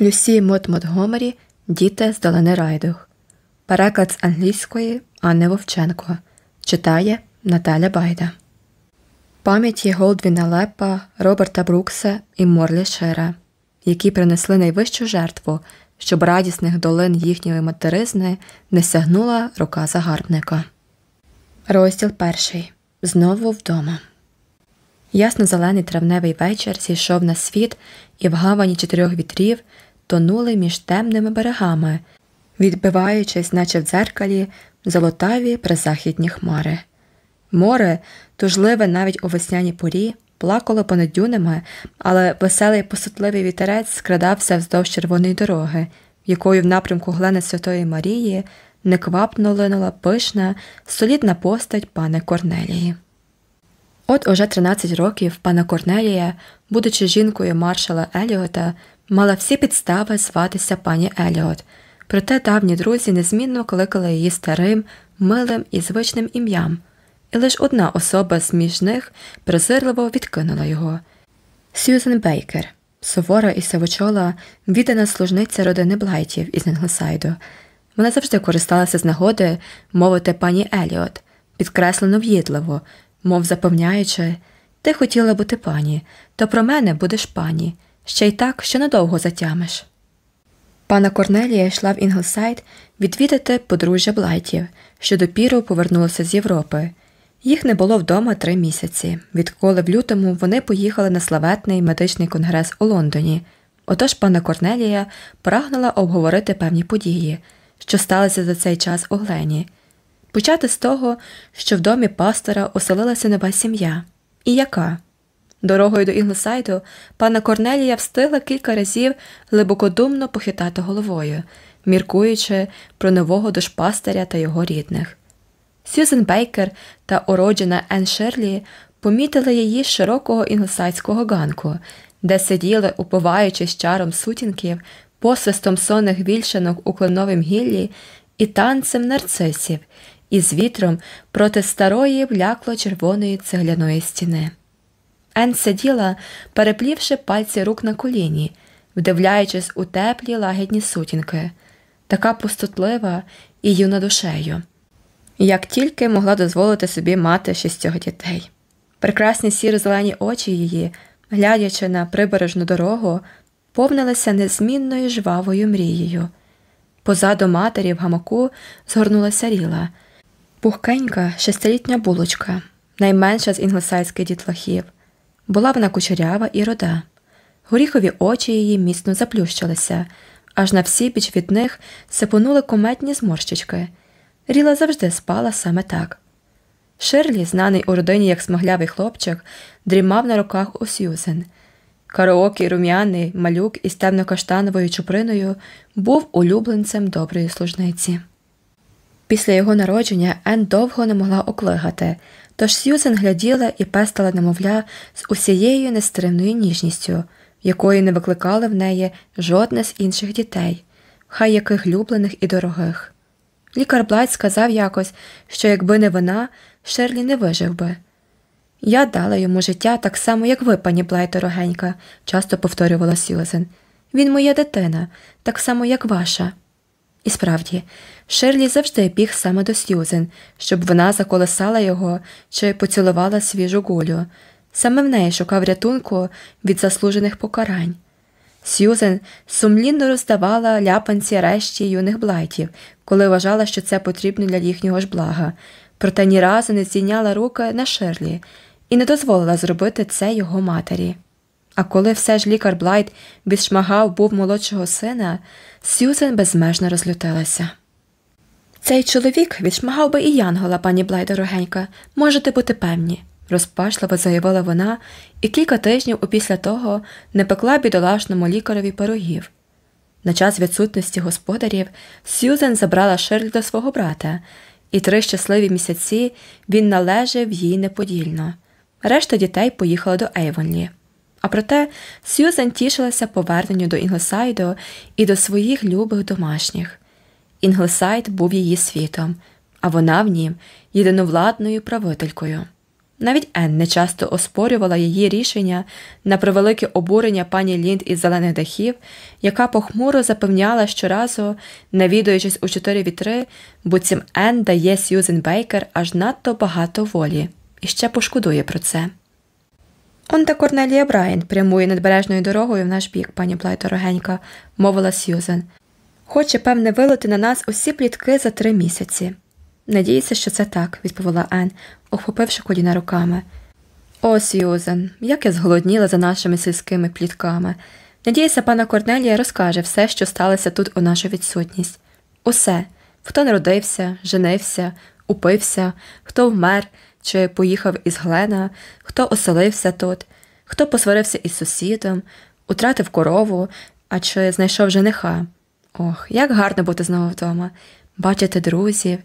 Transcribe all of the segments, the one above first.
Люсі Мот Монтгомері Діти з долини Райдух. Переклад з англійської Анни Вовченко. Читає Наталя Байда. Пам'яті Голдвіна Леппа, Роберта Брукса і Морлі Шера, які принесли найвищу жертву, щоб радісних долин їхньої материзни не сягнула рука загарбника. Розділ перший. Знову вдома. Ясно-зелений травневий вечір зійшов на світ, і в гавані чотирьох вітрів тонули між темними берегами, відбиваючись, наче в дзеркалі, золотаві призахідні хмари. Море, тужливе навіть у весняній порі, плакало понад дюнами, але веселий посутливий вітерець скрадався вздовж червоної дороги, якою в напрямку глени Святої Марії неквапно линула пишна, солідна постать пана Корнелії. От уже 13 років пана Корнелія, будучи жінкою маршала Еліота, мала всі підстави зватися пані Еліот, проте давні друзі незмінно кликали її старим, милим і звичним ім'ям, і лише одна особа з між них презирливо відкинула його. Сьюзен Бейкер, сувора і сивочола, віддана служниця родини Блайтів із Інглсайду. Вона завжди користалася з нагоди мовити пані Еліот, підкреслено в'їдливо, мов запевняючи, ти хотіла бути пані, то про мене будеш пані, ще й так, що надовго затямиш. Панна Корнелія йшла в Інглсайд відвідати подружжя Блайтів, що допіру повернулося з Європи. Їх не було вдома три місяці, відколи в лютому вони поїхали на славетний медичний конгрес у Лондоні. Отож пана Корнелія прагнула обговорити певні події, що сталися за цей час у Глені. Почати з того, що в домі пастора оселилася нова сім'я. І яка? Дорогою до Інглсайду пана Корнелія встигла кілька разів глибокодумно похитати головою, міркуючи про нового дошпастаря та його рідних. Сьюзен Бейкер та уроджена Енн Шерлі помітили її з широкого інглсайдського ганку, де сиділи, уповаючись чаром сутінків, посвистом сонних вільшанок у кленовім гіллі і танцем нарцисів, і з вітром проти старої влякло червоної цегляної стіни. Ен сиділа, переплівши пальці рук на коліні, вдивляючись у теплі лагідні сутінки, така пустотлива і юна душею, як тільки могла дозволити собі мати шістьох дітей. Прекрасні сіро зелені очі її, глядячи на прибережну дорогу, повнилися незмінною жвавою мрією. Позаду матері в гамаку згорнулася ріла, пухкенька шестилітня булочка, найменша з інглосайських дітлахів. Була вона кучерява і рода. Горіхові очі її міцно заплющилися, аж на всі біч від них сипонули кометні зморщички. Ріла завжди спала саме так. Ширлі, знаний у родині як смаглявий хлопчик, дрімав на руках у Сьюзен. Караокий рум'яний малюк із темно-каштановою чуприною був улюбленцем доброї служниці. Після його народження Ен довго не могла оклигати, тож Сьюзен гляділа і пестила немовля з усією нестримною ніжністю, якої не викликало в неї жодне з інших дітей, хай яких люблених і дорогих. Лікар Блайт сказав якось, що якби не вона, Шерлі не вижив би. Я дала йому життя так само, як ви, пані Блайт дорогенька, часто повторювала Сьюзен. Він моя дитина, так само, як ваша. І справді, Шерлі завжди біг саме до Сьюзен, щоб вона заколисала його чи поцілувала свіжу гулю. Саме в неї шукав рятунку від заслужених покарань. Сьюзен сумлінно роздавала ляпанці решті юних Блайтів, коли вважала, що це потрібно для їхнього ж блага, проте ні разу не здійняла руки на Шерлі і не дозволила зробити це його матері. А коли все ж лікар Блайт відшмагав був молодшого сина, Сьюзен безмежно розлютилася. Цей чоловік відшмагав би і Янгола, пані Блайт дорогенька, можете бути певні, розпашливо заявила вона і кілька тижнів опісля того не пекла бідолашному лікарові пирогів. На час відсутності господарів Сьюзен забрала Шерлі до свого брата, і три щасливі місяці він належав їй неподільно. Решта дітей поїхала до Ейвонлі. А проте Сьюзен тішилася поверненню до Інглсайду і до своїх любих домашніх. Інглсайд був її світом, а вона в нім єдиновладною правителькою. Навіть Ен не часто оспорювала її рішення на превелике обурення пані Лінд із зелених дахів, яка похмуро запевняла щоразу, навідуючись у чотири вітри, буцім Ен дає Сьюзен Бейкер аж надто багато волі і ще пошкодує про це. Он та Корнелія Брайан прямує надбережною дорогою в наш бік, пані Блайт дорогенька, мовила Сьюзен. Хоче, певне, вилити на нас усі плітки за три місяці. Надіюся, що це так, відповіла Ен, охопивши коліна руками. О, Сьюзен, як я зголодніла за нашими сільськими плітками. Надіюся, пана Корнелія розкаже все, що сталося тут у нашу відсутність. Усе, хто народився, женився, упився, хто вмер чи поїхав із Глена, хто оселився тут, хто посварився із сусідом, утратив корову, а чи знайшов жениха. Ох, як гарно бути знову вдома, бачити друзів,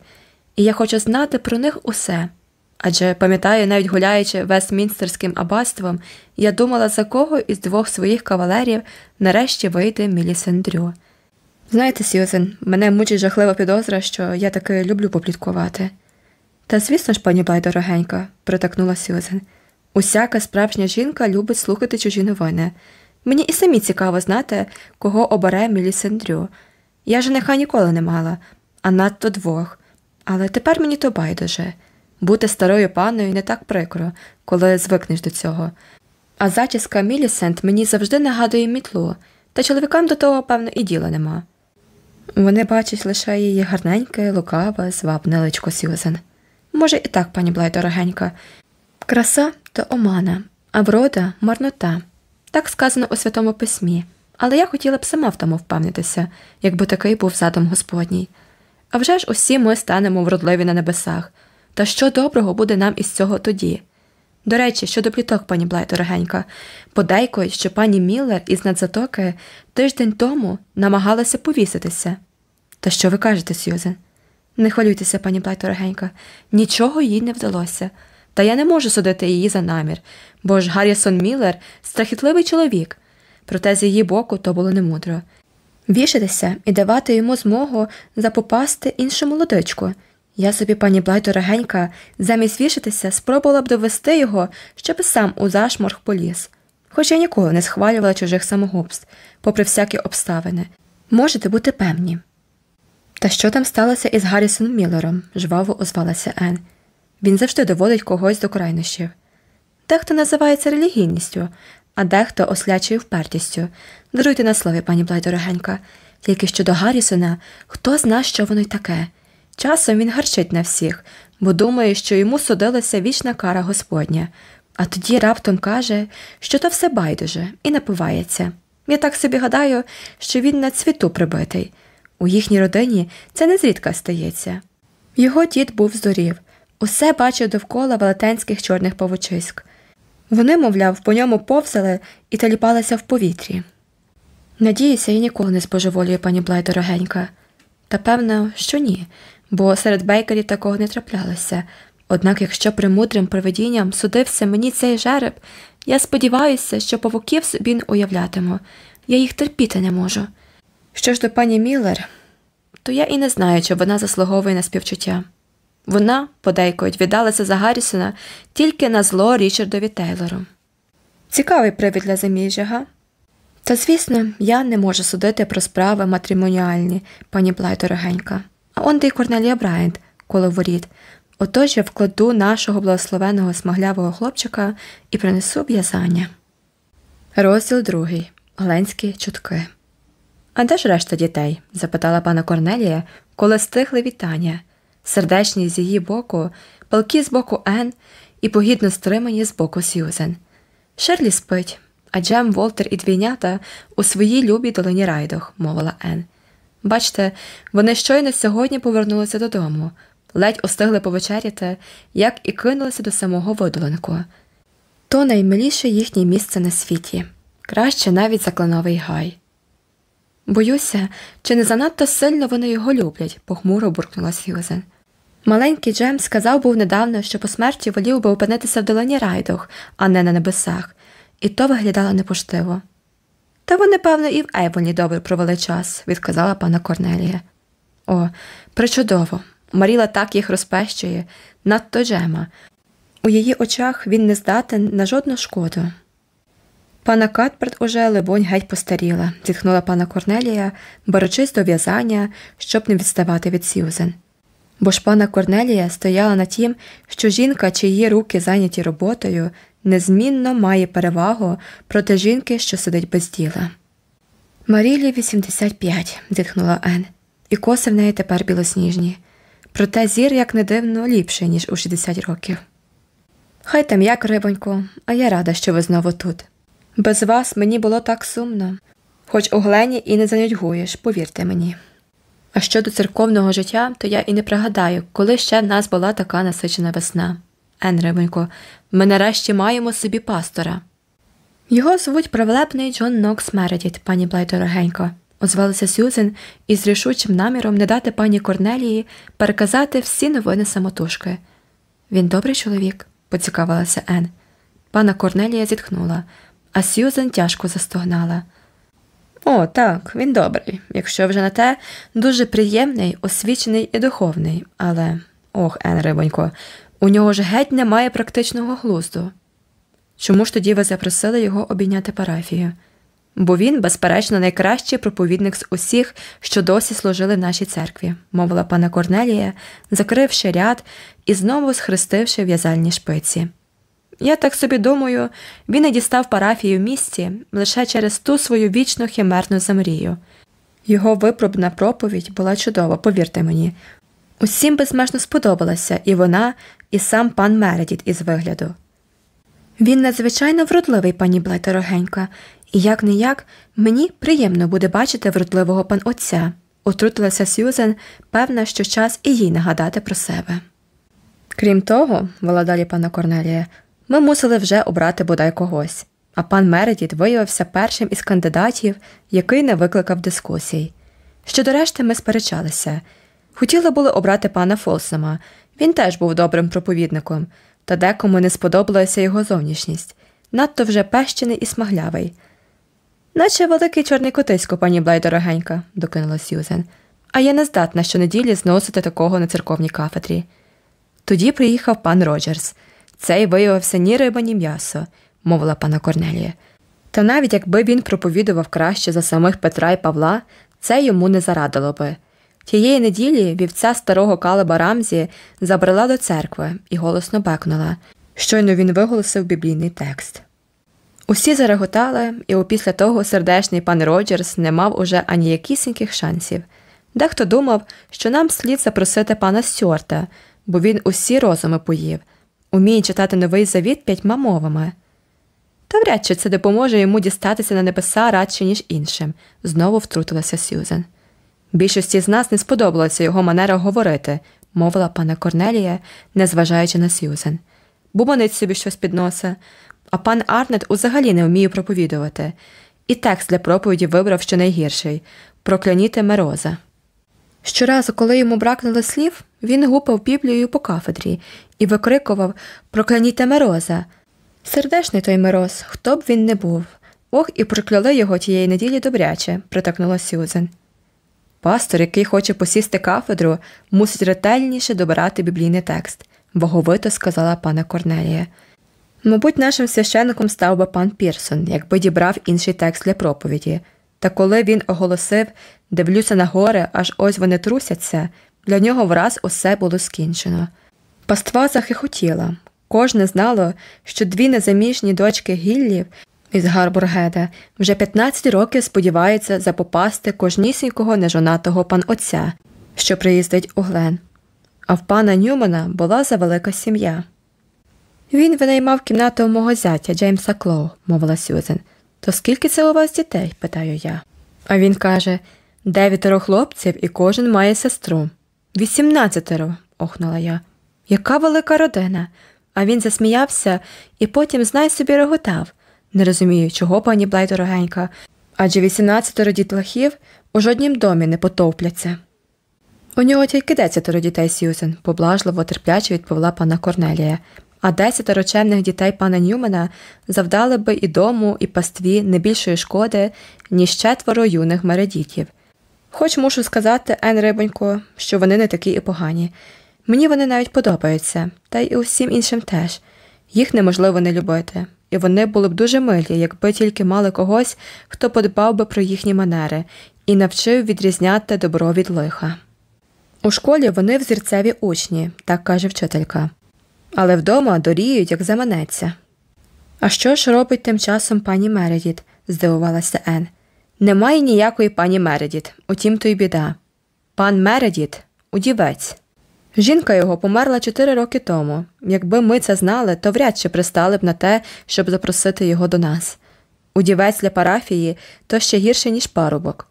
і я хочу знати про них усе. Адже пам'ятаю, навіть гуляючи Вестмінстерським аббатством, я думала, за кого із двох своїх кавалерів нарешті вийде Мілісендрю. Знаєте, Сьюзен, мене мучить жахлива підозра, що я таки люблю попліткувати. Та звісно ж, пані Блай, дорогенька, притакнула Сьюзен. Усяка справжня жінка любить слухати чужі новини. Мені і самі цікаво знати, кого обере Мілісендрю. Я жениха ніколи не мала, а надто двох. Але тепер мені то байдуже. Бути старою паною не так прикро, коли звикнеш до цього. А зачіска Мілісент мені завжди нагадує мітлу, та чоловікам до того, певно, і діла нема. Вони бачать лише її гарненьке, лукаве, звабне личко Сьюзен. Може, і так, пані Блай, дорогенька. Краса то омана, а врода марнота. Так сказано у Святому Письмі, але я хотіла б сама в тому впевнитися, якби такий був задум Господній. А вже ж усі ми станемо вродливі на небесах. Та що доброго буде нам із цього тоді? До речі, щодо пліток, пані Блай, дорогенька, подейкують, що пані Міллер із надзатоки тиждень тому намагалася повіситися. Та що ви кажете, Сьюзен? Не хвилюйтеся, пані Блай, нічого їй не вдалося. Та я не можу судити її за намір, бо ж Гаррісон Міллер страхітливий чоловік, проте з її боку то було немудро. Вішатися і давати йому змогу запопасти іншу молодичку. Я собі, пані Блай, дорогенька, замість вішатися, спробувала б довести його, щоб сам у зашморг поліз. Хоч я ніколи не схвалювала чужих самогубств, попри всякі обставини. Можете бути певні. Та що там сталося із Гаррісоном Міллером? жваво озвалася Ен. Він завжди доводить когось до крайнощів. Дехто називається релігійністю, а дехто ослячою впертістю. Даруйте на слові, пані Блай, дорогенька. Тільки щодо Гаррісона, хто зна, що воно й таке. Часом він гарчить на всіх, бо думає, що йому судилася вічна кара Господня, а тоді раптом каже, що то все байдуже, і напивається. Я так собі гадаю, що він на цвіту прибитий. У їхній родині це не зрідка стається. Його дід був здорів, усе бачив довкола велетенських чорних павучиськ. Вони, мовляв, по ньому повзали і таліпалися в повітрі. Надіюся, я ніколи не споживолюю пані Блай дорогенька. Та певно, що ні, бо серед бейкерів такого не траплялося. Однак, якщо премудрим проведінням судився мені цей жереб, я сподіваюся, що павуків собі не уявлятиму, я їх терпіти не можу. Що ж до пані Міллер, то я і не знаю, чи вона заслуговує на співчуття. Вона, подейкують, віддалася за Гаррісона тільки на зло Річардові Тейлору. Цікавий привід для заміжжя, га? Та, звісно, я не можу судити про справи матримоніальні, пані Блай дорогенька. А он де й Корнелія Брайант, коло воріт. Отож я вкладу нашого благословеного смаглявого хлопчика і принесу в'язання. Розділ другий. Гленські чутки. А де ж решта дітей? запитала пана Корнелія, коли стихли вітання, сердечні з її боку, палки з боку Ен і погідно стримані з боку Сьюзен. Шерлі спить, а Джем, Волтер і двійнята у своїй любій долині райдох, мовила Ен. Бачте, вони щойно сьогодні повернулися додому, ледь устигли повечеряти, як і кинулися до самого видолинку. То наймиліше їхнє місце на світі, краще навіть за кленовий гай. Боюся, чи не занадто сильно вони його люблять, похмуро буркнула Сьюзен. Маленький Джем сказав був недавно, що по смерті волів би опинитися в долині райдох, а не на небесах, і то виглядало непоштиво. Та вони, певно, і в Ейвоні добре провели час, відказала пана Корнелія. О, причудово. Маріла так їх розпещує, надто Джема. У її очах він не здатен на жодну шкоду. Пана Катперт уже, либонь, геть постаріла, зітхнула пана Корнелія, беручись до в'язання, щоб не відставати від Сьюзен. Бо ж пана Корнелія стояла на тім, що жінка, чиї руки зайняті роботою, незмінно має перевагу проти жінки, що сидить без діла. Марілі 85, зітхнула Ен, і коси в неї тепер білосніжні. Проте зір, як не дивно, ліпший, ніж у 60 років. Хай там як, рибонько, а я рада, що ви знову тут. Без вас мені було так сумно, хоч у Глені і не занудьгуєш, повірте мені. А щодо церковного життя, то я і не пригадаю, коли ще в нас була така насичена весна. Ен, рибонько, ми нарешті маємо собі пастора. Його звуть правлепний Джон Нокс Мередіт, пані Блай дорогенько, озвалася Сюзен із рішучим наміром не дати пані Корнелії переказати всі новини самотужки. Він добрий чоловік, поцікавилася Ен. Пана Корнелія зітхнула, а Сюзен тяжко застогнала. О, так, він добрий, якщо вже на те, дуже приємний, освічений і духовний, але ох, Ен рибонько, у нього ж геть немає практичного глузду. Чому ж тоді ви запросили його обійняти парафію? Бо він, безперечно, найкращий проповідник з усіх, що досі служили в нашій церкві, мовила пана Корнелія, закривши ряд і знову схрестивши в'язальні шпиці. Я так собі думаю, він і дістав парафію в місті лише через ту свою вічну химерну замрію. Його випробна проповідь була чудова, повірте мені. Усім безмежно сподобалася і вона, і сам пан Мередіт із вигляду. Він надзвичайно вродливий, пані Блай дорогенька, і як не як мені приємно буде бачити вродливого пан отця, отрутилася Сюзен, певна, що час і їй нагадати про себе. Крім того, вела далі пана Корнелія, ми мусили вже обрати бодай когось, а пан Мередіт виявився першим із кандидатів, який не викликав дискусій. Щодо решти, ми сперечалися. Хотіли були обрати пана Фолсома, він теж був добрим проповідником, та декому не сподобалася його зовнішність, надто вже пещений і смаглявий. Наче великий чорний котисько, пані Блай дорогенька, докинула Сьюзен, а я не здатна щонеділі зносити такого на церковній кафедрі. Тоді приїхав пан Роджерс. Цей виявився ні риба, ні м'ясо, мовила пана Корнелія. Та навіть якби він проповідував краще за самих Петра і Павла, це йому не зарадило би. Тієї неділі вівця старого калиба Рамзі забрела до церкви і голосно бекнула. Щойно він виголосив біблійний текст. Усі зареготали, і опісля того сердечний пан Роджерс не мав уже ані якісіньких шансів. Дехто думав, що нам слід запросити пана Стюарта, бо він усі розуми поїв, уміє читати новий завіт п'ятьма мовами. Та вряд чи це допоможе йому дістатися на небеса радше, ніж іншим, знову втрутилася Сюзен. Більшості з нас не сподобалася його манера говорити, мовила пана Корнелія, незважаючи на Сюзен. Бубонить собі щось під носа, а пан Арнет узагалі не вміє проповідувати, і текст для проповіді вибрав щонайгірший прокляніти Мероза. Щоразу, коли йому бракнуло слів, він гупав Біблією по кафедрі і викрикував Прокляніте Мероза. Сердешний той Мироз, хто б він не був. Ох, і прокляли його тієї неділі добряче, притакнула Сюзен. Пастор, який хоче посісти кафедру, мусить ретельніше добирати біблійний текст, боговито сказала пана Корнелія. Мабуть, нашим священником став би пан Пірсон, якби дібрав інший текст для проповіді. Та коли він оголосив дивлюся на гори, аж ось вони трусяться, для нього враз усе було скінчено. Паства захихотіла. Кожне знало, що дві незаміжні дочки Гіллів із Гарбургеда вже 15 років сподіваються запопасти кожнісінького нежонатого пан отця, що приїздить у Глен. А в пана Ньюмана була завелика сім'я. Він винаймав кімнату у мого зятя Джеймса Клоу, мовила Сюзен. То скільки це у вас дітей? питаю я. А він каже дев'ятеро хлопців і кожен має сестру. Вісімнадцятеро, охнула я. Яка велика родина. А він засміявся і потім, знай собі, реготав. Не розумію, чого пані Блай дорогенька, адже вісімнадцятеро дітлахів у жоднім домі не потовпляться. У нього тільки десятеро дітей Сьюзен, поблажливо терпляче відповіла пана Корнелія, а десятеро чемних дітей пана Ньюмена завдали би і дому, і пастві не більшої шкоди, ніж четверо юних мередітів. Хоч мушу сказати, Ен Рибонько, що вони не такі і погані. Мені вони навіть подобаються, та й усім іншим теж. Їх неможливо не любити, і вони були б дуже милі, якби тільки мали когось, хто подбав би про їхні манери і навчив відрізняти добро від лиха. У школі вони взірцеві учні, так каже вчителька, але вдома доріють, як заманеться. А що ж робить тим часом пані Мередіт? здивувалася Ен. Немає ніякої пані Мередіт, утім то й біда. Пан Мередіт удівець. Жінка його померла чотири роки тому. Якби ми це знали, то вряд чи пристали б на те, щоб запросити його до нас. Удівець для парафії то ще гірше, ніж парубок.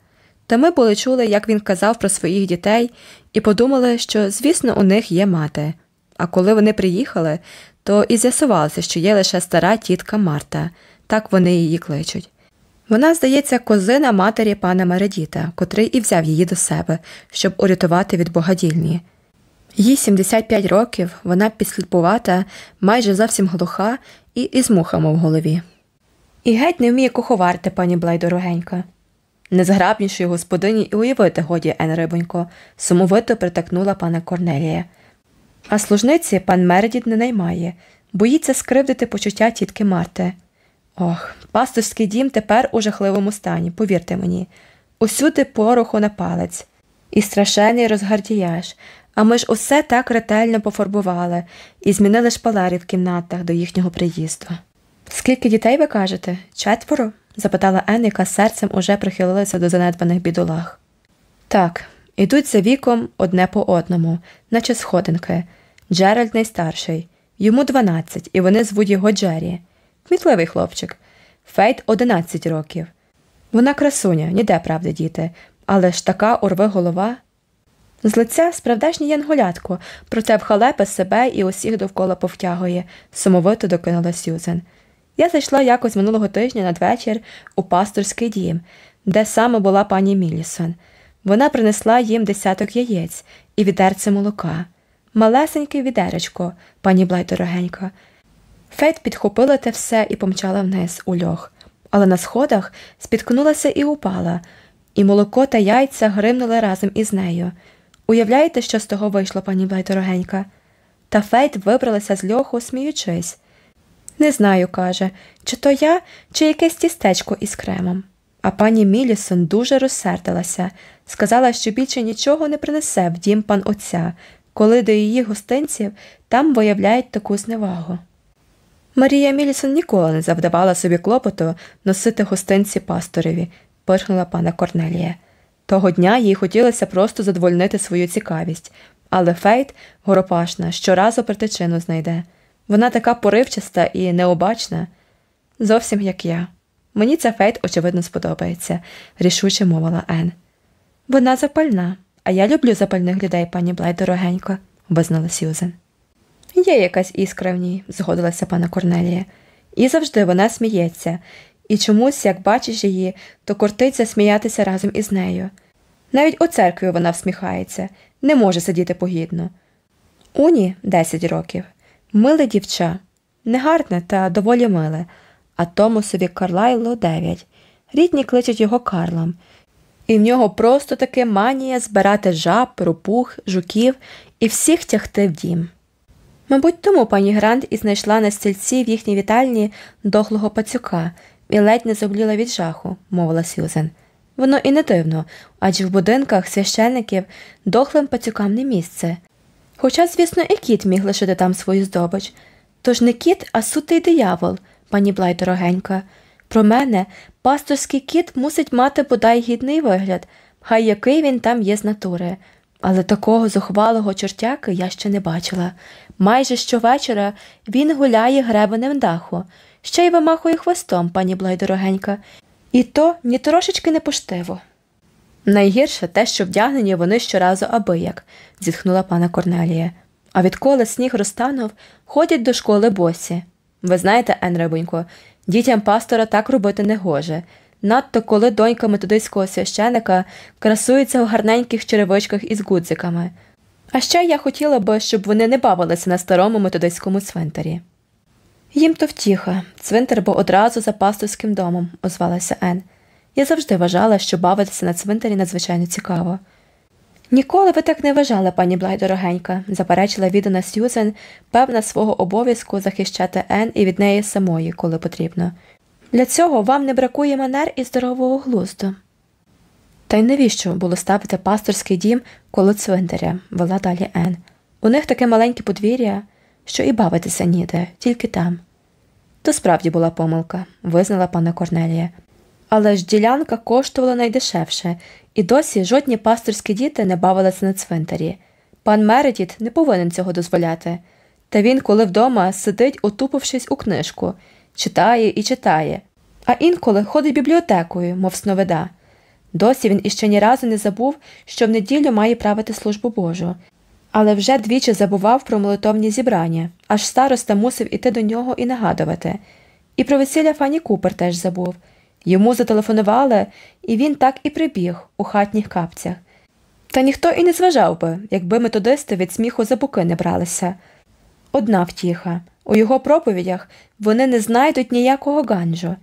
Та ми були чули, як він казав про своїх дітей, і подумали, що, звісно, у них є мати. А коли вони приїхали, то і з'ясувалося, що є лише стара тітка Марта, так вони її кличуть. Вона, здається, козина матері пана Мередіта, котрий і взяв її до себе, щоб урятувати від богадільні. Їй 75 років, вона підсліпувата, майже зовсім глуха і із мухами в голові. І геть не вміє куховарти, пані Блай дорогенька. Незграбнішої господині і уявити годі Ен Рибонько, сумовито притакнула пана Корнелія. А служниці пан Мередіт не наймає, боїться скривдити почуття тітки Марти. Ох, пасторський дім тепер у жахливому стані, повірте мені, усюди пороху на палець. І страшенний розгардіяж, а ми ж усе так ретельно пофарбували і змінили шпалери в кімнатах до їхнього приїзду. Скільки дітей ви кажете? Четверо? запитала Ен, яка серцем уже прихилилася до занедбаних бідолах. Так, ідуть за віком одне по одному, наче сходинки. Джеральд найстарший, йому дванадцять, і вони звуть його Джері. Кмітливий хлопчик. Фейт одинадцять років. Вона красуня, ніде правди, діти, але ж така урве голова. З лиця справдешнє янголятко, проте вхалепе себе і усіх довкола повтягує, сумовито докинула Сюзен. Я зайшла якось минулого тижня надвечір у пасторський дім, де саме була пані Мілісон. Вона принесла їм десяток яєць і відерце молока. Малесеньке відеречко, пані Блай дорогенька. Фейт підхопила те все і помчала вниз у льох, але на сходах спіткнулася і упала, і молоко та яйця гримнули разом із нею. Уявляєте, що з того вийшло, пані Блай дорогенька? Та Фейт вибралася з льоху, сміючись. Не знаю, каже, чи то я, чи якесь тістечко із кремом. А пані Мілісон дуже розсердилася, сказала, що більше нічого не принесе в дім пан отця, коли до її гостинців там виявляють таку зневагу. Марія Мілісон ніколи не завдавала собі клопоту носити гостинці пастореві, пирхнула панна Корнелія. Того дня їй хотілося просто задовольнити свою цікавість, але Фейт, горопашна, щоразу причину знайде. Вона така поривчаста і необачна, зовсім як я. Мені ця Фейт, очевидно, сподобається, рішуче мовила Ен. Вона запальна, а я люблю запальних людей, пані Блайт, дорогенька, визнала Сюзен. Є якась іскра в ній, згодилася пана Корнелія, і завжди вона сміється, і чомусь, як бачиш її, то кортиться сміятися разом із нею. Навіть у церкві вона всміхається, не може сидіти погідно. Уні 10 років, миле дівча, негарне та доволі миле, а Томасові Карлайло 9. Рідні кличуть його Карлом, і в нього просто таки манія збирати жаб, ропух, жуків і всіх тягти в дім. Мабуть, тому пані Грант і знайшла на стільці в їхній вітальні дохлого пацюка і ледь не зобліла від жаху, мовила Сюзен. Воно і не дивно, адже в будинках священників дохлим пацюкам не місце. Хоча, звісно, і кіт міг лишити там свою здобич. Тож не кіт, а сутий диявол, пані Блай дорогенька. Про мене пасторський кіт мусить мати бодай гідний вигляд, хай який він там є з натури. Але такого зухвалого чортяки я ще не бачила. Майже щовечора він гуляє гребенем даху, ще й вимахує хвостом, пані Блайдорогенька. і то ні трошечки не поштиво. Найгірше те, що вдягнені вони щоразу абияк, зітхнула пана Корнелія. А відколи сніг розтанув, ходять до школи босі. Ви знаєте, Енребонько, дітям пастора так робити не гоже, надто коли донька методистського священика красується в гарненьких черевичках із гудзиками. А ще я хотіла би, щоб вони не бавилися на старому методистському цвинтарі. Їм то втіха, цвинтар був одразу за пасторським домом, озвалася Ен. Я завжди вважала, що бавитися на цвинтарі надзвичайно цікаво. Ніколи ви так не вважали, пані Блай, дорогенька, заперечила віддана Сьюзен, певна свого обов'язку захищати Ен і від неї самої, коли потрібно. Для цього вам не бракує манер і здорового глузду. Та й навіщо було ставити пасторський дім коло цвинтаря, вела далі Ен. У них таке маленьке подвір'я, що і бавитися ніде, тільки там. То справді була помилка, визнала пана Корнелія. Але ж ділянка коштувала найдешевше, і досі жодні пасторські діти не бавилися на цвинтарі. Пан Мередіт не повинен цього дозволяти. Та він, коли вдома, сидить, отупившись у книжку, читає і читає, а інколи ходить бібліотекою, мов сновида. Досі він іще ні разу не забув, що в неділю має правити службу Божу, але вже двічі забував про молитовні зібрання, аж староста мусив іти до нього і нагадувати. І про весілля Фані Купер теж забув. Йому зателефонували, і він так і прибіг у хатніх капцях. Та ніхто і не зважав би, якби методисти від сміху за буки не бралися. Одна втіха у його проповідях вони не знайдуть ніякого ганджу.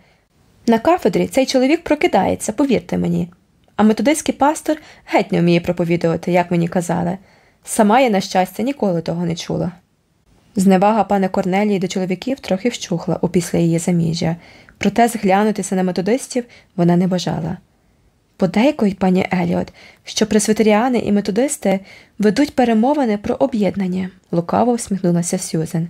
На кафедрі цей чоловік прокидається, повірте мені, а методистський пастор геть не вміє проповідувати, як мені казали. Сама я, на щастя, ніколи того не чула. Зневага пана Корнелії до чоловіків трохи вщухла опісля її заміжжя, проте зглянутися на методистів вона не бажала. Подейкують, пані Еліот, що пресвітеріани і методисти ведуть перемовини про об'єднання, лукаво всміхнулася Сюзен.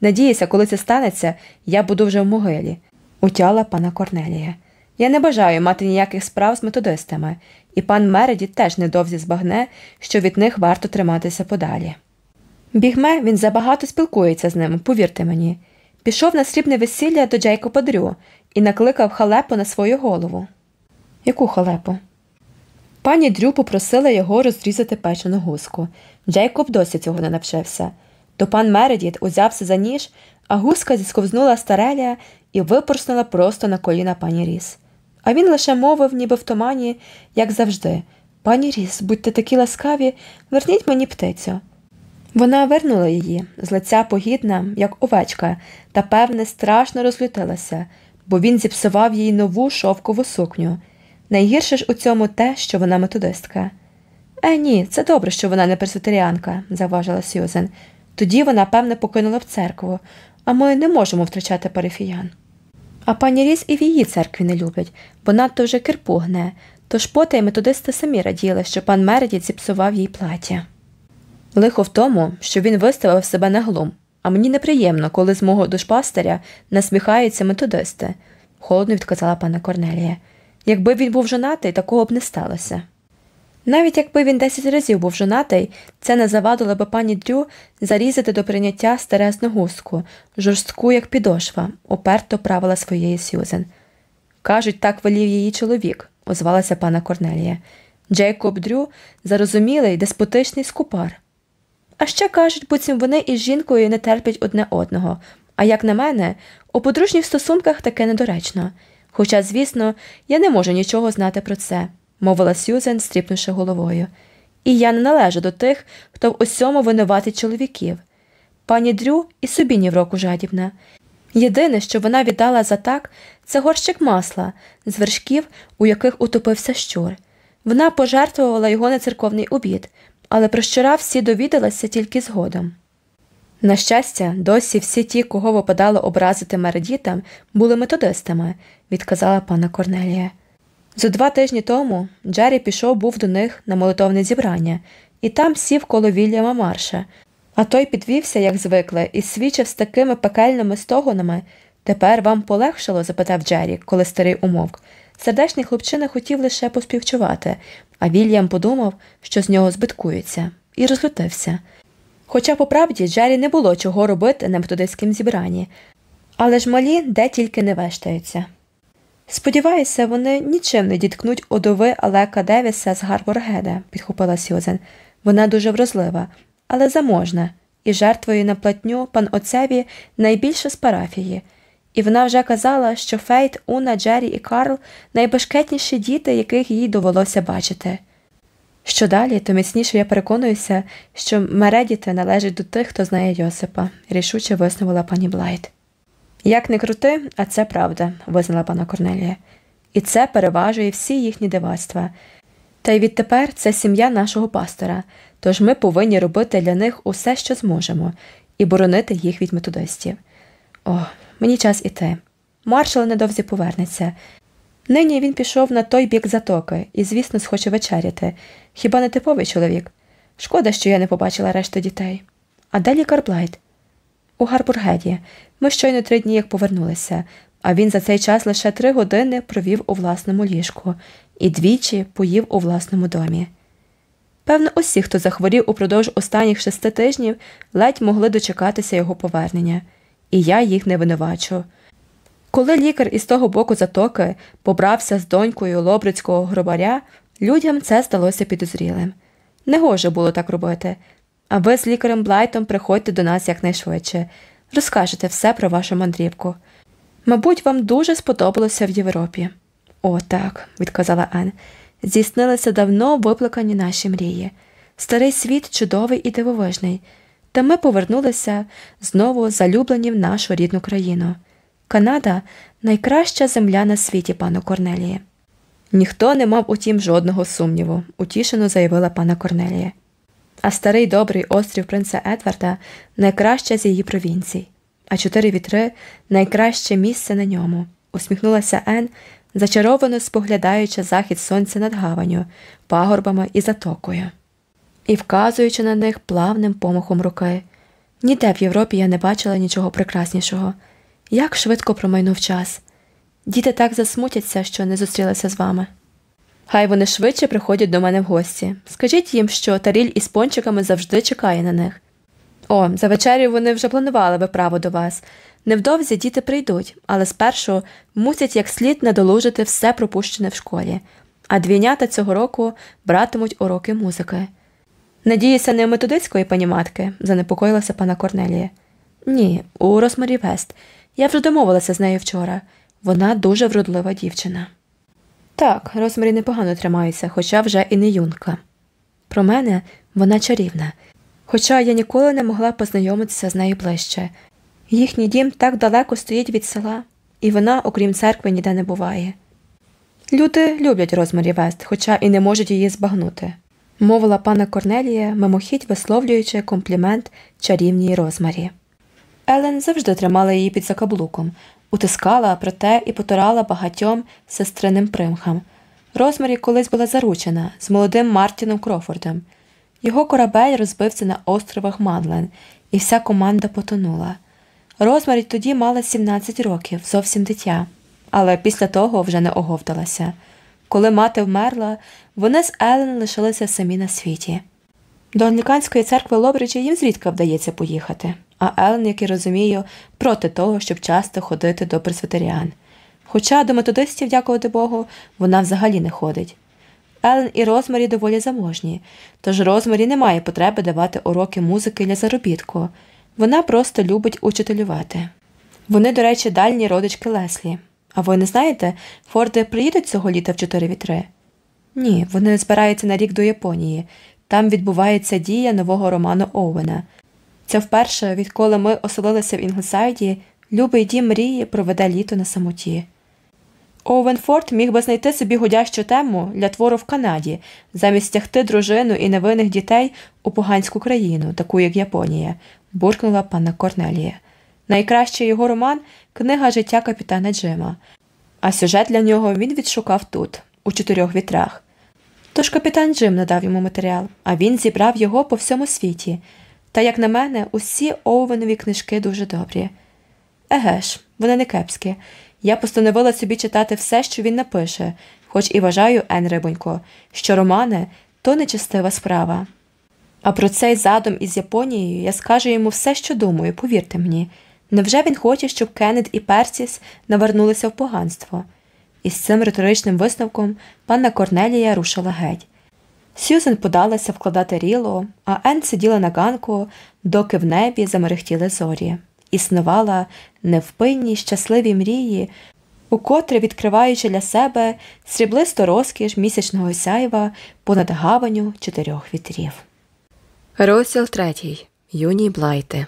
Надіюся, коли це станеться, я буду вже в могилі, утяла пана Корнелія. Я не бажаю мати ніяких справ з методистами, і пан Мереді теж недовзі збагне, що від них варто триматися подалі. Бігме він забагато спілкується з ними, повірте мені. Пішов на срібне весілля до Джейкоба Дрю і накликав халепу на свою голову. Яку халепу? Пані Дрю попросила його розрізати печену гуску. Джейкоб досі цього не навчився. То пан Мередіт узявся за ніж, а гуска зісковзнула старелія і випорснула просто на коліна пані Ріс. А він лише мовив, ніби в тумані, як завжди Пані Ріс, будьте такі ласкаві, верніть мені птицю. Вона вернула її, з лиця погідна, як овечка, та, певне, страшно розлютилася, бо він зіпсував їй нову шовкову сукню. Найгірше ж у цьому те, що вона методистка. Е, ні, це добре, що вона не пресвітеріанка, заважила Сьюзен. Тоді вона, певне, покинула в церкву, а ми не можемо втрачати парифіян. А пані Ріс і в її церкві не люблять, бо надто вже кирпу гне, тож пота й методисти самі раділи, що пан Мередіт зіпсував їй плаття. Лихо в тому, що він виставив себе на глум, а мені неприємно, коли з мого душпастиря насміхаються методисти, холодно відказала пана Корнелія. Якби він був жонатий, такого б не сталося. Навіть якби він десять разів був жонатий, це не завадило би пані Дрю зарізати до прийняття старезну гуску, жорстку, як підошва, уперто правила своєї Сюзен. Кажуть, так волів її чоловік, озвалася пана Корнелія. Джейкоб Дрю зарозумілий, деспотичний скупар. А ще кажуть, буцім вони із жінкою не терплять одне одного, а як на мене, у подружніх стосунках таке недоречно. Хоча, звісно, я не можу нічого знати про це, мовила Сюзен, стріпнувши головою. І я не належу до тих, хто в усьому винуватить чоловіків. Пані Дрю і собі ні в року жадібна. Єдине, що вона віддала за так, це горщик масла з вершків, у яких утопився щур. Вона пожертвувала його на церковний обід, але про щура всі довідалися тільки згодом. На щастя, досі всі ті, кого випадало образити мередітам, були методистами, відказала пана Корнелія. За два тижні тому Джері пішов був до них на молитовне зібрання і там сів коло Вільяма Марша, а той підвівся, як звикли, і свідчив з такими пекельними стогонами. Тепер вам полегшало? запитав Джері, коли старий умовк. Сердечний хлопчина хотів лише поспівчувати, а Вільям подумав, що з нього збиткується, і розлютився. Хоча, по правді, Джері не було чого робити на методистському зібранні, але ж малі де тільки не вештаються. Сподіваюся, вони нічим не діткнуть вдови Алека Девіса з Гарборгеда, підхопила Сюзен. Вона дуже вразлива, але заможна, і жертвою на платню панотцеві найбільше з парафії. І вона вже казала, що Фейт, Уна, Джері і Карл найбашкетніші діти, яких їй довелося бачити. Що далі, то міцніше я переконуюся, що Мередіти належать до тих, хто знає Йосипа, рішуче виснувала пані Блайт. Як не крути, а це правда, визнала пана Корнелія. І це переважує всі їхні дивацтва. Та й відтепер це сім'я нашого пастора, тож ми повинні робити для них усе, що зможемо, і боронити їх від методистів. О, мені час іти. Маршал недовзі повернеться. Нині він пішов на той бік затоки і, звісно, схоче вечеряти. Хіба не типовий чоловік? Шкода, що я не побачила решту дітей. А де лікар Блайт? У Гарбургеді. Ми щойно три дні як повернулися, а він за цей час лише три години провів у власному ліжку і двічі поїв у власному домі. Певно, усі, хто захворів упродовж останніх шести тижнів, ледь могли дочекатися його повернення, і я їх не винувачу. Коли лікар із того боку затоки побрався з донькою лобрицького гробаря, людям це здалося підозрілим. Негоже було так робити. А ви з лікарем Блайтом приходьте до нас якнайшвидше, розкажете все про вашу мандрівку. Мабуть, вам дуже сподобалося в Європі. О, так, відказала Ен. Здійснилися давно виплакані наші мрії. Старий світ чудовий і дивовижний, та ми повернулися знову залюблені в нашу рідну країну. Канада найкраща земля на світі, пану Корнеліє. Ніхто не мав утім жодного сумніву, утішено заявила пана Корнелія. А старий добрий острів принца Едварда найкраща з її провінцій, а чотири вітри найкраще місце на ньому, усміхнулася Ен, зачаровано споглядаючи захід сонця над гаваню, пагорбами і затокою, і вказуючи на них плавним помахом руки. Ніде в Європі я не бачила нічого прекраснішого. Як швидко промайнув час. Діти так засмутяться, що не зустрілися з вами. Хай вони швидше приходять до мене в гості. Скажіть їм, що таріль із пончиками завжди чекає на них. О, за вечерю вони вже планували виправу до вас. Невдовзі діти прийдуть, але спершу мусять як слід надолужити все пропущене в школі, а двійнята цього року братимуть уроки музики. Надіюся, не у методицької пані матки, занепокоїлася пана Корнелія. Ні, у Росмарі Вест. Я вже домовилася з нею вчора. Вона дуже вродлива дівчина. Так, Росмарі непогано тримається, хоча вже і не юнка. Про мене вона чарівна, хоча я ніколи не могла познайомитися з нею ближче. Їхній дім так далеко стоїть від села, і вона, окрім церкви, ніде не буває. Люди люблять Розмарі Вест, хоча і не можуть її збагнути, мовила пана Корнелія, мимохідь висловлюючи комплімент чарівній Розмарі. Елен завжди тримала її під закаблуком, утискала, проте і потурала багатьом сестриним примхам. Розмарі колись була заручена з молодим Мартіном Крофордом. Його корабель розбився на островах Мадлен, і вся команда потонула. Розмарі тоді мала 17 років, зовсім дитя, але після того вже не оговталася. Коли мати вмерла, вони з Елен лишилися самі на світі. До англіканської церкви Лобриджі їм зрідка вдається поїхати а Елен, як і розумію, проти того, щоб часто ходити до пресвітеріан. Хоча до методистів, дякувати Богу, вона взагалі не ходить. Елен і Розмарі доволі заможні, тож Розмарі не має потреби давати уроки музики для заробітку. Вона просто любить учителювати. Вони, до речі, дальні родички Леслі. А ви не знаєте, Форди приїдуть цього літа в чотири вітри? Ні, вони збираються на рік до Японії. Там відбувається дія нового роману Оуена – це вперше, відколи ми оселилися в Інглсайді, любий дім мрії проведе літо на самоті. Оуен Форд міг би знайти собі годящу тему для твору в Канаді, замість тягти дружину і невинних дітей у поганську країну, таку як Японія, буркнула панна Корнелія. Найкращий його роман книга життя капітана Джима, а сюжет для нього він відшукав тут, у чотирьох вітрах. Тож капітан Джим надав йому матеріал, а він зібрав його по всьому світі. Та, як на мене, усі Оуенові книжки дуже добрі. Еге ж, вони не кепські. Я постановила собі читати все, що він напише, хоч і вважаю, Ен Рибонько, що романи то нечестива справа. А про цей задум із Японією я скажу йому все, що думаю, повірте мені. Невже він хоче, щоб Кеннет і Персіс навернулися в поганство? І з цим риторичним висновком панна Корнелія рушила геть. Сюзен подалася вкладати ріло, а Ен сиділа на ганку, доки в небі замерехтіли зорі, існувала невпинні щасливі мрії, укотре відкриваючи для себе сріблисту розкіш місячного сяйва понад гаваню чотирьох вітрів. Розділ третій. Юні Блайти.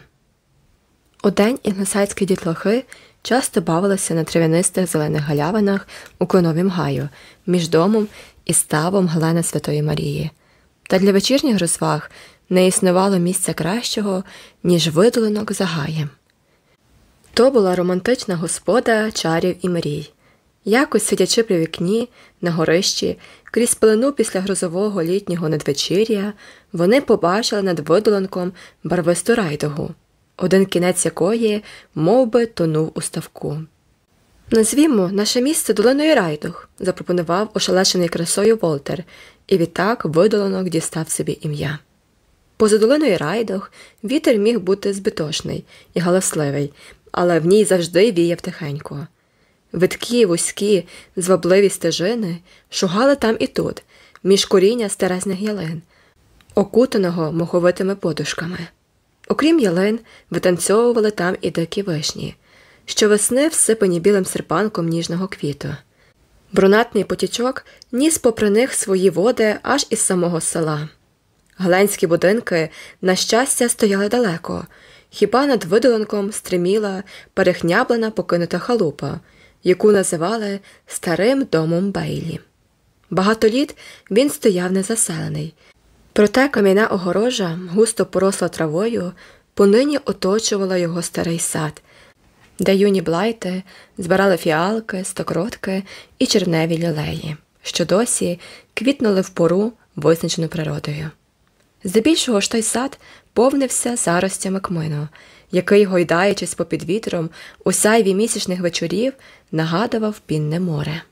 Удень інглесайські дітлахи часто бавилися на трав'янистих зелених галявинах у кленовім гаю між домом і ставом Глена Святої Марії. Та для вечірніх розваг не існувало місця кращого, ніж видолинок за гаєм. То була романтична господа чарів і мрій. Якось сидячи при вікні, на горищі, крізь пелену після грозового літнього надвечір'я, вони побачили над видоланком барвисту райдугу, один кінець якої мов би, тонув у ставку. Назвімо наше місце долиною райдуг, запропонував ошелешений красою Волтер, і відтак видоланок дістав собі ім'я. Поза долиною райдуг вітер міг бути збитошний і галасливий, але в ній завжди віяв тихенько. Видкі, вузькі, звабливі стежини шугали там і тут, між коріння старезних ялин, окутаного моховитими подушками. Окрім ялин, витанцьовували там і дикі вишні, що весни всипані білим серпанком ніжного квіту. Брунатний потічок ніс попри них свої води аж із самого села. Гленські будинки, на щастя, стояли далеко, хіба над видоланком стриміла перехняблена покинута халупа яку називали Старим домом Бейлі. Багато літ він стояв незаселений, проте кам'яна огорожа, густо поросла травою, понині оточувала його старий сад, де юні блайти збирали фіалки, стокротки і черневі лілеї, що досі квітнули в пору, визначену природою. Здебільшого ж той сад повнився заростями кмину, який, гойдаючись попід вітром у сайві місячних вечорів, нагадував пінне море.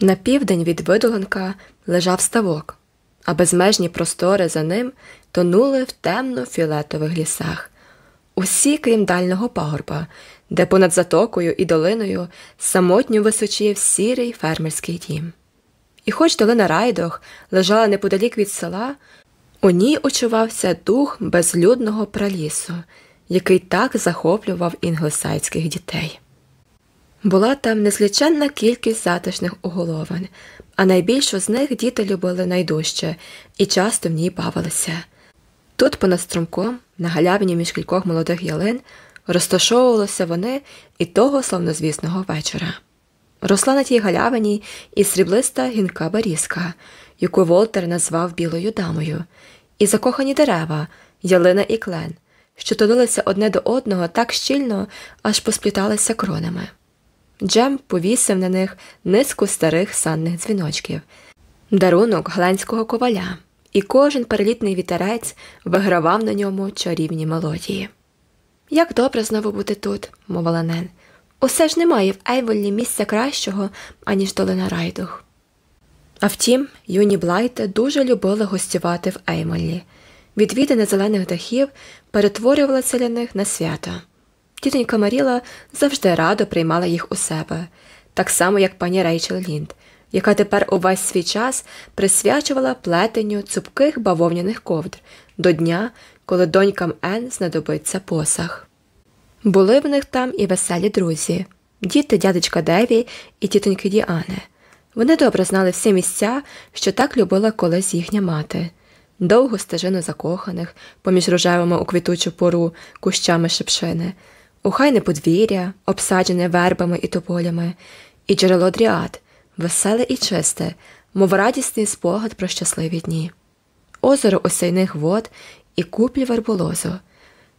На південь від видоланка лежав ставок, а безмежні простори за ним тонули в темно фіолетових лісах, усі крім дальнього пагорба, де понад затокою і долиною самотньо височив сірий фермерський дім. І хоч долина Райдох лежала неподалік від села, у ній очувався дух безлюдного пралісу, який так захоплював інглосайдських дітей. Була там незліченна кількість затишних уголовин, а найбільшу з них діти любили найдужче і часто в ній бавилися. Тут, понад струмком, на галявині між кількох молодих ялин, розташовувалися вони і того славнозвісного вечора. Росла на тій галявині і сріблиста гінка барізка, яку Волтер назвав білою дамою, і закохані дерева, ялина і клен, що тулилися одне до одного так щільно, аж поспліталися кронами. Джем повісив на них низку старих санних дзвіночків, дарунок гланського коваля, і кожен перелітний вітерець вигравав на ньому чарівні мелодії. Як добре знову бути тут, мовила Нен. Усе ж немає в Ейволі місця кращого, аніж долина Райдух. А втім, юні Блайти дуже любили гостювати в Еймолі. Відвідини зелених дахів перетворювалися для них на свято. Тітонька Маріла завжди радо приймала їх у себе, так само, як пані Рейчел Лінд, яка тепер увесь свій час присвячувала плетенню цупких бавовняних ковдр до дня, коли донькам Ен знадобиться посах. Були в них там і веселі друзі, діти дядечка Деві і тітоньки Діани. Вони добре знали всі місця, що так любила колись їхня мати, довгу стежину закоханих, поміж рожевими у квітучу пору кущами шипшини, ухайне подвір'я, обсаджене вербами і тополями, і джерело дріад, веселе і чисте, мов радісний спогад про щасливі дні, озеро осяйних вод і куплі верболозу.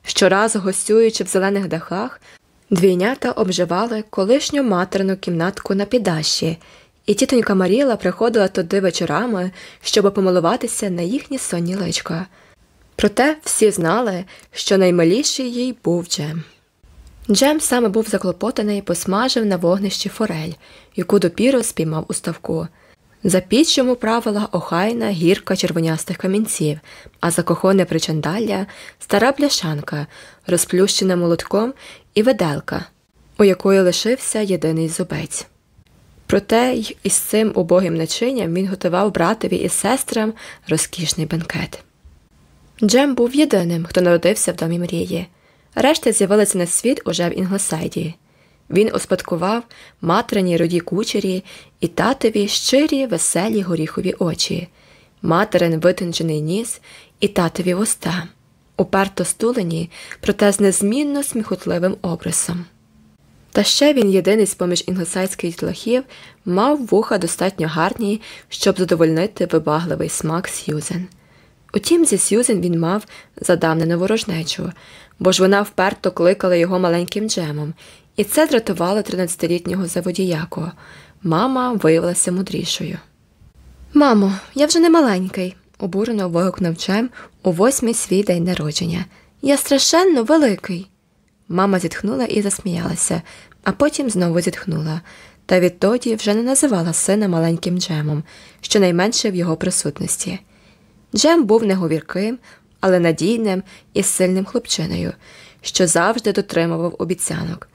Щоразу гостюючи в зелених дахах, двійнята обживали колишню матерну кімнатку на підащі і тітонька Маріла приходила туди вечорами, щоб помилуватися на їхні сонні личка. Проте всі знали, що наймиліший їй був Джем. Джем саме був заклопотаний посмажив на вогнищі форель, яку допіру спіймав у ставку. За піч правила охайна гірка червонястих камінців, а за кохоне причандалля стара бляшанка, розплющена молотком і веделка, у якої лишився єдиний зубець. Проте й із цим убогим начинням він готував братові і сестрам розкішний бенкет. Джем був єдиним, хто народився в домі мрії. Решта з'явилися на світ уже в Інглосайді. Він успадкував матрині роді кучері і татові щирі, веселі горіхові очі, материн витончений ніс і татові вуста, уперто стулені, проте з незмінно сміхотливим обрисом. Та ще він єдиний з поміж інглосайських дітлахів мав вуха достатньо гарні, щоб задовольнити вибагливий смак Сьюзен. Утім, зі Сьюзен він мав задавнену ворожнечу, бо ж вона вперто кликала його маленьким джемом, і це дратувало 13-літнього заводіяку. Мама виявилася мудрішою. Мамо, я вже не маленький, обурено вигукнув Джем у восьмий свій день народження. Я страшенно великий. Мама зітхнула і засміялася, а потім знову зітхнула, та відтоді вже не називала сина маленьким Джемом, щонайменше в його присутності. Джем був неговірким, але надійним і сильним хлопчиною, що завжди дотримував обіцянок.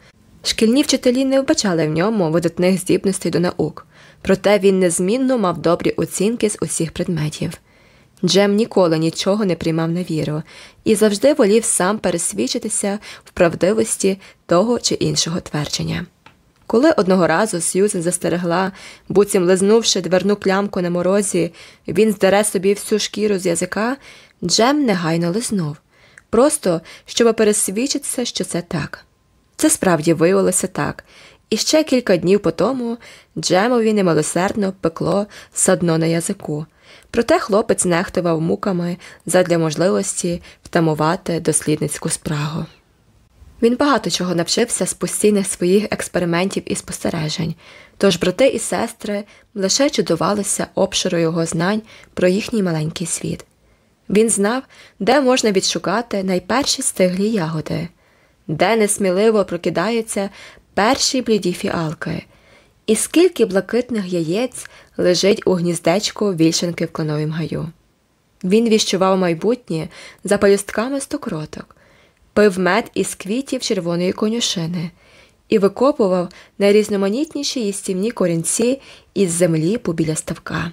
Шкільні вчителі не вбачали в ньому видатних здібностей до наук, проте він незмінно мав добрі оцінки з усіх предметів. Джем ніколи нічого не приймав на віру і завжди волів сам пересвідчитися в правдивості того чи іншого твердження. Коли одного разу Сьюзен застерегла, буцім лизнувши дверну клямку на морозі, він здере собі всю шкіру з язика, Джем негайно лизнув, просто щоб пересвідчитися, що це так. Це справді виявилося так, і ще кілька днів по тому Джемові немилосердно пекло садно на язику. Проте хлопець нехтував муками задля можливості втамувати дослідницьку спрагу. Він багато чого навчився з постійних своїх експериментів і спостережень, тож брати і сестри лише чудувалися обширу його знань про їхній маленький світ. Він знав, де можна відшукати найперші стиглі ягоди, де несміливо прокидаються перші бліді фіалки, і скільки блакитних яєць лежить у гніздечку вільшенки в клоновім гаю. Він віщував майбутнє за палюстками стокроток, пив мед із квітів червоної конюшини і викопував найрізноманітніші їстівні корінці із землі побіля ставка.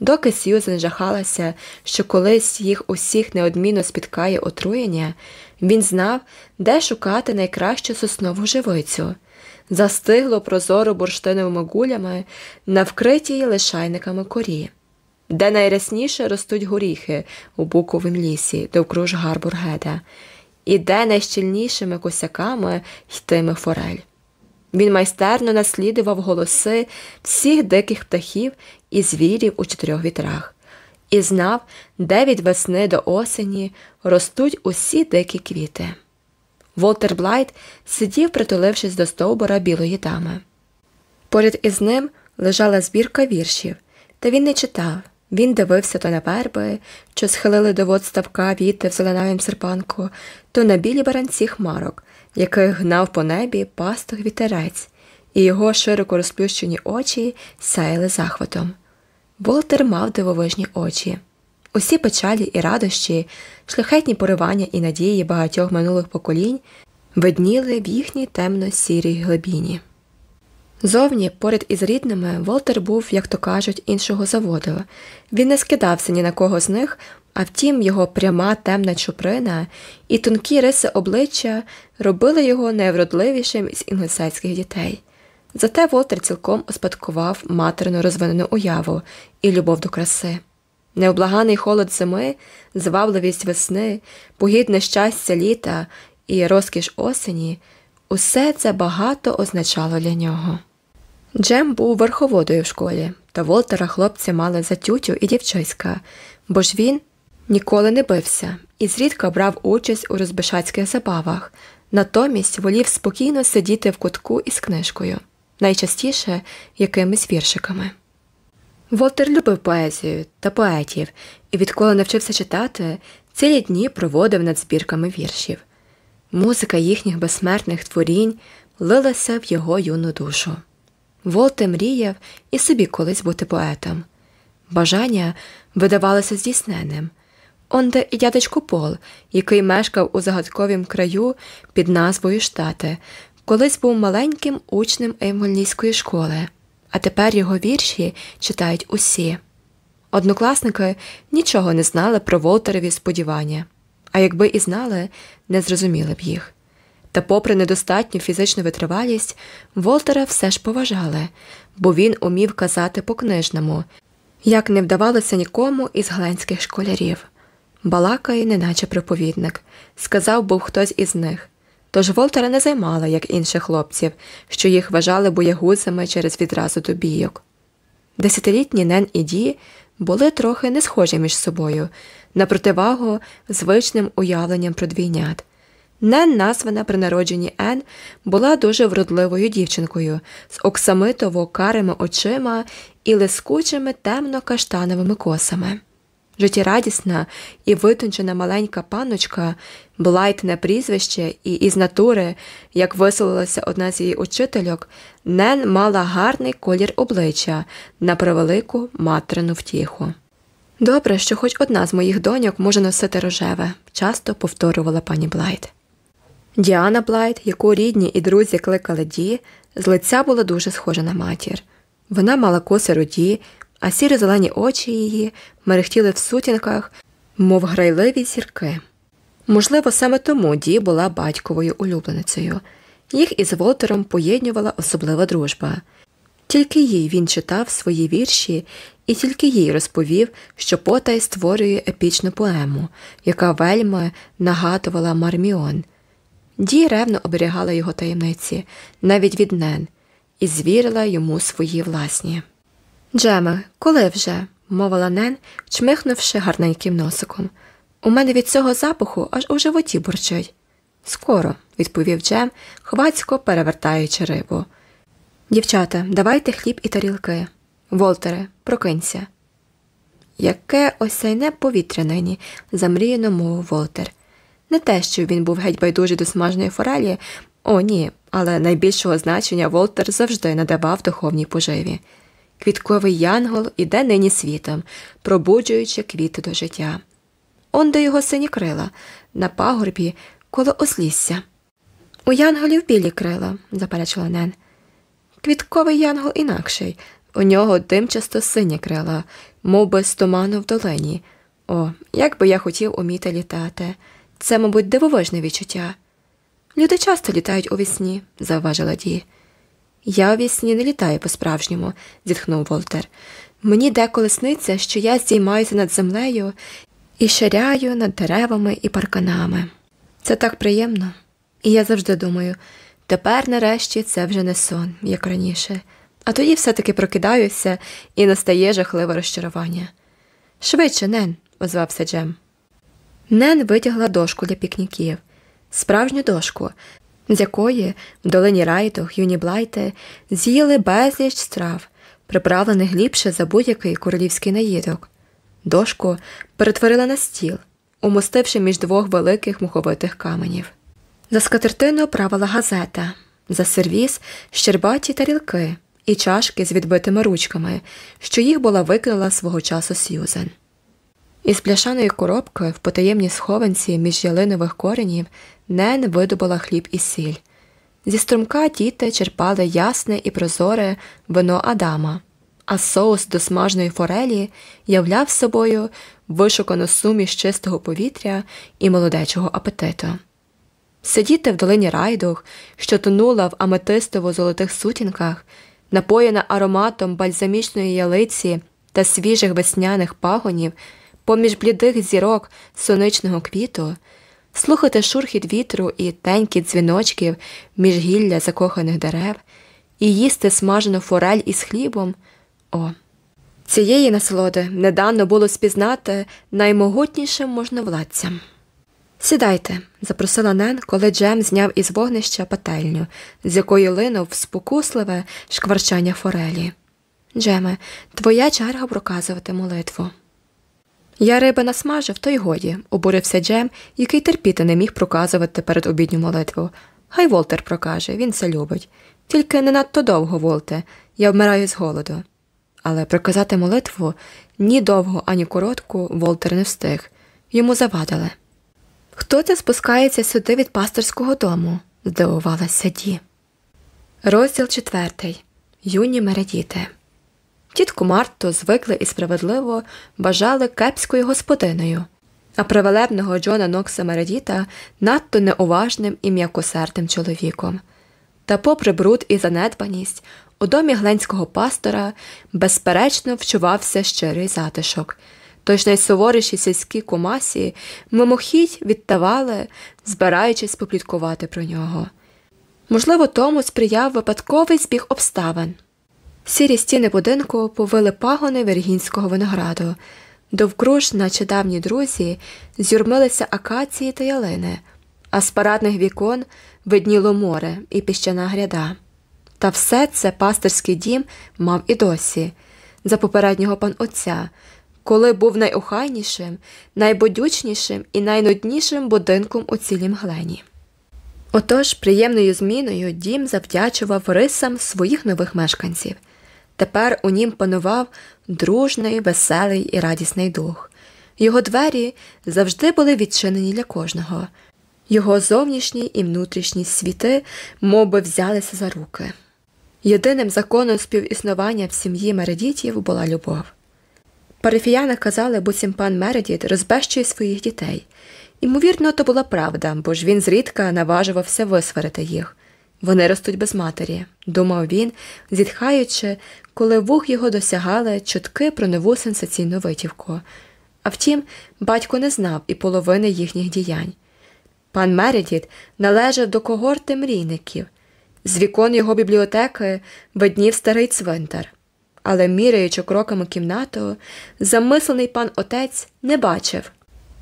Доки Сьюзен жахалася, що колись їх усіх неодмінно спіткає отруєння, він знав, де шукати найкращу соснову живицю застигло прозоро бурштиновими гулями на вкритій лишайниками корі, де найрясніше ростуть горіхи у буковім лісі довкруж Гарбургеда, і де найщільнішими косяками йтиме форель. Він майстерно наслідував голоси всіх диких птахів і звірів у чотирьох вітрах, і знав, де від весни до осені ростуть усі дикі квіти. Волтер Блайт сидів, притулившись до стовбура білої дами. Поряд із ним лежала збірка віршів, та він не читав. Він дивився то на верби, що схилили до вод ставка віти в зеленавім серпанку, то на білі баранці хмарок, яких гнав по небі пастух вітерець, і його широко розплющені очі сяяли захватом. Волтер мав дивовижні очі. Усі печалі і радощі, шляхетні поривання і надії багатьох минулих поколінь видніли в їхній темно-сірій глибіні. Зовні, поряд із рідними, Волтер був, як то кажуть, іншого заводу. Він не скидався ні на кого з них, а втім, його пряма темна чуприна і тонкі риси обличчя робили його найвродливішим із інглесайських дітей. Зате Волтер цілком успадкував материну розвинену уяву і любов до краси. Необлаганий холод зими, звабливість весни, погідне щастя літа і розкіш осені усе це багато означало для нього. Джем був верховодою в школі, та Волтера хлопці мали за тютю і дівчиська, бо ж він ніколи не бився і зрідка брав участь у розбишацьких забавах, натомість волів спокійно сидіти в кутку із книжкою, найчастіше якимись віршиками. Волтер любив поезію та поетів і, відколи навчився читати, цілі дні проводив над збірками віршів. Музика їхніх безсмертних творінь лилася в його юну душу. Волте мріяв і собі колись бути поетом. Бажання видавалося здійсненним. Онде і дядечко Пол, який мешкав у загадковім краю під назвою Штати, колись був маленьким учнем Еймгольнійської школи а тепер його вірші читають усі. Однокласники нічого не знали про Волтерові сподівання, а якби і знали, не зрозуміли б їх. Та, попри недостатню фізичну витривалість, Волтера все ж поважали, бо він умів казати по книжному, як не вдавалося нікому із гленських школярів. Балакає, неначе проповідник, сказав був хтось із них Тож Волтера не займала, як інших хлопців, що їх вважали боягузами через відразу до бійок. Десятилітні Нен і Ді були трохи не схожі між собою, на противагу звичним уявленням про двійнят. Нен, названа при народженні Ен, була дуже вродливою дівчинкою з оксамитово карими очима і лискучими темно-каштановими косами. Життєрадісна і витончена маленька панночка, блайтне прізвище, і із натури, як висловилася одна з її учительок, Нен мала гарний колір обличчя на превелику материну втіху. Добре, що хоч одна з моїх доньок може носити рожеве, часто повторювала пані Блайт. Діана Блайт, яку рідні і друзі кликали Ді, з лиця була дуже схожа на матір. Вона мала коси руді, а сіро-зелені очі її мерехтіли в сутінках, мов грайливі зірки. Можливо, саме тому Ді була батьковою улюбленицею. Їх із Волтером поєднувала особлива дружба. Тільки їй він читав свої вірші і тільки їй розповів, що потай створює епічну поему, яка вельми нагадувала Марміон. Ді ревно оберігала його таємниці, навіть від Нен, і звірила йому свої власні. Джеме, коли вже? мовила Нен, чмихнувши гарненьким носиком. У мене від цього запаху аж у животі бурчить. Скоро, відповів Джем, хвацько перевертаючи рибу. Дівчата, давайте хліб і тарілки. Волтере, прокинься. Яке осяйне повітря нині, замріяно мовив Волтер. Не те, що він був геть байдужий до смаженої форелі, о, ні, але найбільшого значення Волтер завжди надавав духовній поживі. Квітковий янгол іде нині світом, пробуджуючи квіти до життя. Он до його сині крила, на пагорбі, коло ослісся. У янголів білі крила, заперечила Нен. Квітковий янгол інакший. У нього димчасто сині крила, мов би з туману в долині. О, як би я хотів уміти літати. Це, мабуть, дивовижне відчуття. Люди часто літають у вісні, завважила Ді. Я у вісні не літаю по-справжньому, зітхнув Волтер. Мені деколи сниться, що я здіймаюся над землею і ширяю над деревами і парканами. Це так приємно. І я завжди думаю, тепер, нарешті, це вже не сон, як раніше, а тоді все-таки прокидаюся і настає жахливе розчарування. Швидше, Нен, озвався Джем. Нен витягла дошку для пікніків, справжню дошку, з якої в долині райдух юні блайти з'їли безліч страв, приправлених ліпше за будь-який королівський наїдок. Дошку перетворила на стіл, умостивши між двох великих муховитих каменів. За скатертину правила газета, за сервіз щербаті тарілки і чашки з відбитими ручками, що їх була викинула свого часу Сьюзен. Із пляшаної коробки в потаємній схованці між ялинових коренів Нен видобула хліб і сіль. Зі струмка діти черпали ясне і прозоре вино Адама, а соус до смажної форелі являв собою вишукану суміш чистого повітря і молодечого апетиту. Сидіти в долині райдух, що тонула в аметистово золотих сутінках, напоєна ароматом бальзамічної ялиці та свіжих весняних пагонів поміж блідих зірок соничного квіту, слухати шурхіт вітру і тенькіт дзвіночків між гілля закоханих дерев, і їсти смажену форель із хлібом. О, цієї насолоди недавно було спізнати наймогутнішим можновладцям. Сідайте, запросила Нен, коли Джем зняв із вогнища пательню, з якої линув спокусливе шкварчання форелі. Джеме, твоя черга проказувати молитву. Я риби насмажив, то й годі, обурився Джем, який терпіти не міг проказувати перед обідню молитву. Хай Волтер прокаже, він це любить. Тільки не надто довго, Волте, я вмираю з голоду. Але проказати молитву ні довго, ані коротку Волтер не встиг. Йому завадили. Хто це спускається сюди від пасторського дому? здивувалася Ді. Розділ четвертий. Юні мередіти. Тітку Марту звикли і справедливо бажали кепською господиною, а привелебного Джона Нокса Мередіта надто неуважним і м'якосердним чоловіком. Та, попри бруд і занедбаність, у домі гленського пастора безперечно вчувався щирий затишок, тож найсуворіші сільські кумасі мимохідь відтавали, збираючись попліткувати про нього. Можливо, тому сприяв випадковий збіг обставин. Сірі стіни будинку повили пагони вергінського винограду, довкруж, наче давні друзі, зюрмилися акації та ялини, а з парадних вікон видніло море і піщана гряда. Та все це пастирський дім мав і досі, за попереднього пан отця, коли був найохайнішим, найбодючнішим і найнуднішим будинком у цілім глені. Отож, приємною зміною дім завдячував рисам своїх нових мешканців. Тепер у нім панував дружний, веселий і радісний дух. Його двері завжди були відчинені для кожного. Його зовнішні і внутрішні світи мов би, взялися за руки. Єдиним законом співіснування в сім'ї Мередітів була любов. Парифіяни казали, буцім пан Мередіт розбещує своїх дітей. Ймовірно, то була правда, бо ж він зрідка наважувався висварити їх. Вони ростуть без матері, думав він, зітхаючи, коли вух його досягали чутки про нову сенсаційну витівку. А втім, батько не знав і половини їхніх діянь. Пан Мередіт належав до когорти мрійників. З вікон його бібліотеки виднів старий цвинтар, але, міряючи кроками кімнату, замислений пан отець не бачив,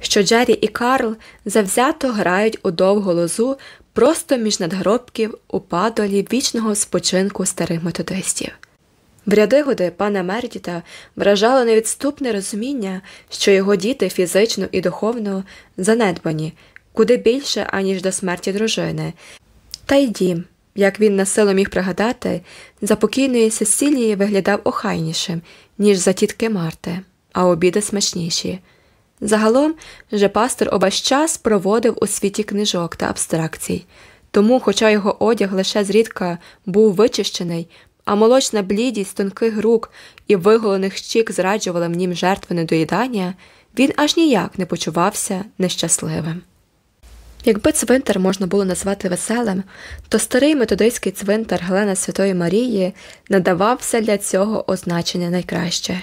що Джері і Карл завзято грають у довгу лозу просто між надгробків у падолі вічного спочинку старих методистів. В ряди годи пана Мердіта вражало невідступне розуміння, що його діти фізично і духовно занедбані куди більше, аніж до смерті дружини, та й дім, як він насилу міг пригадати, за покійної Сесілії виглядав охайнішим, ніж за тітки Марти, а обіди смачніші. Загалом же пастор увесь час проводив у світі книжок та абстракцій, тому, хоча його одяг лише зрідка був вичищений, а молочна блідість тонких рук і виголених щік зраджувала в жертви недоїдання, він аж ніяк не почувався нещасливим. Якби цвинтар можна було назвати веселим, то старий методистський цвинтар Глена Святої Марії надавався для цього означення найкраще.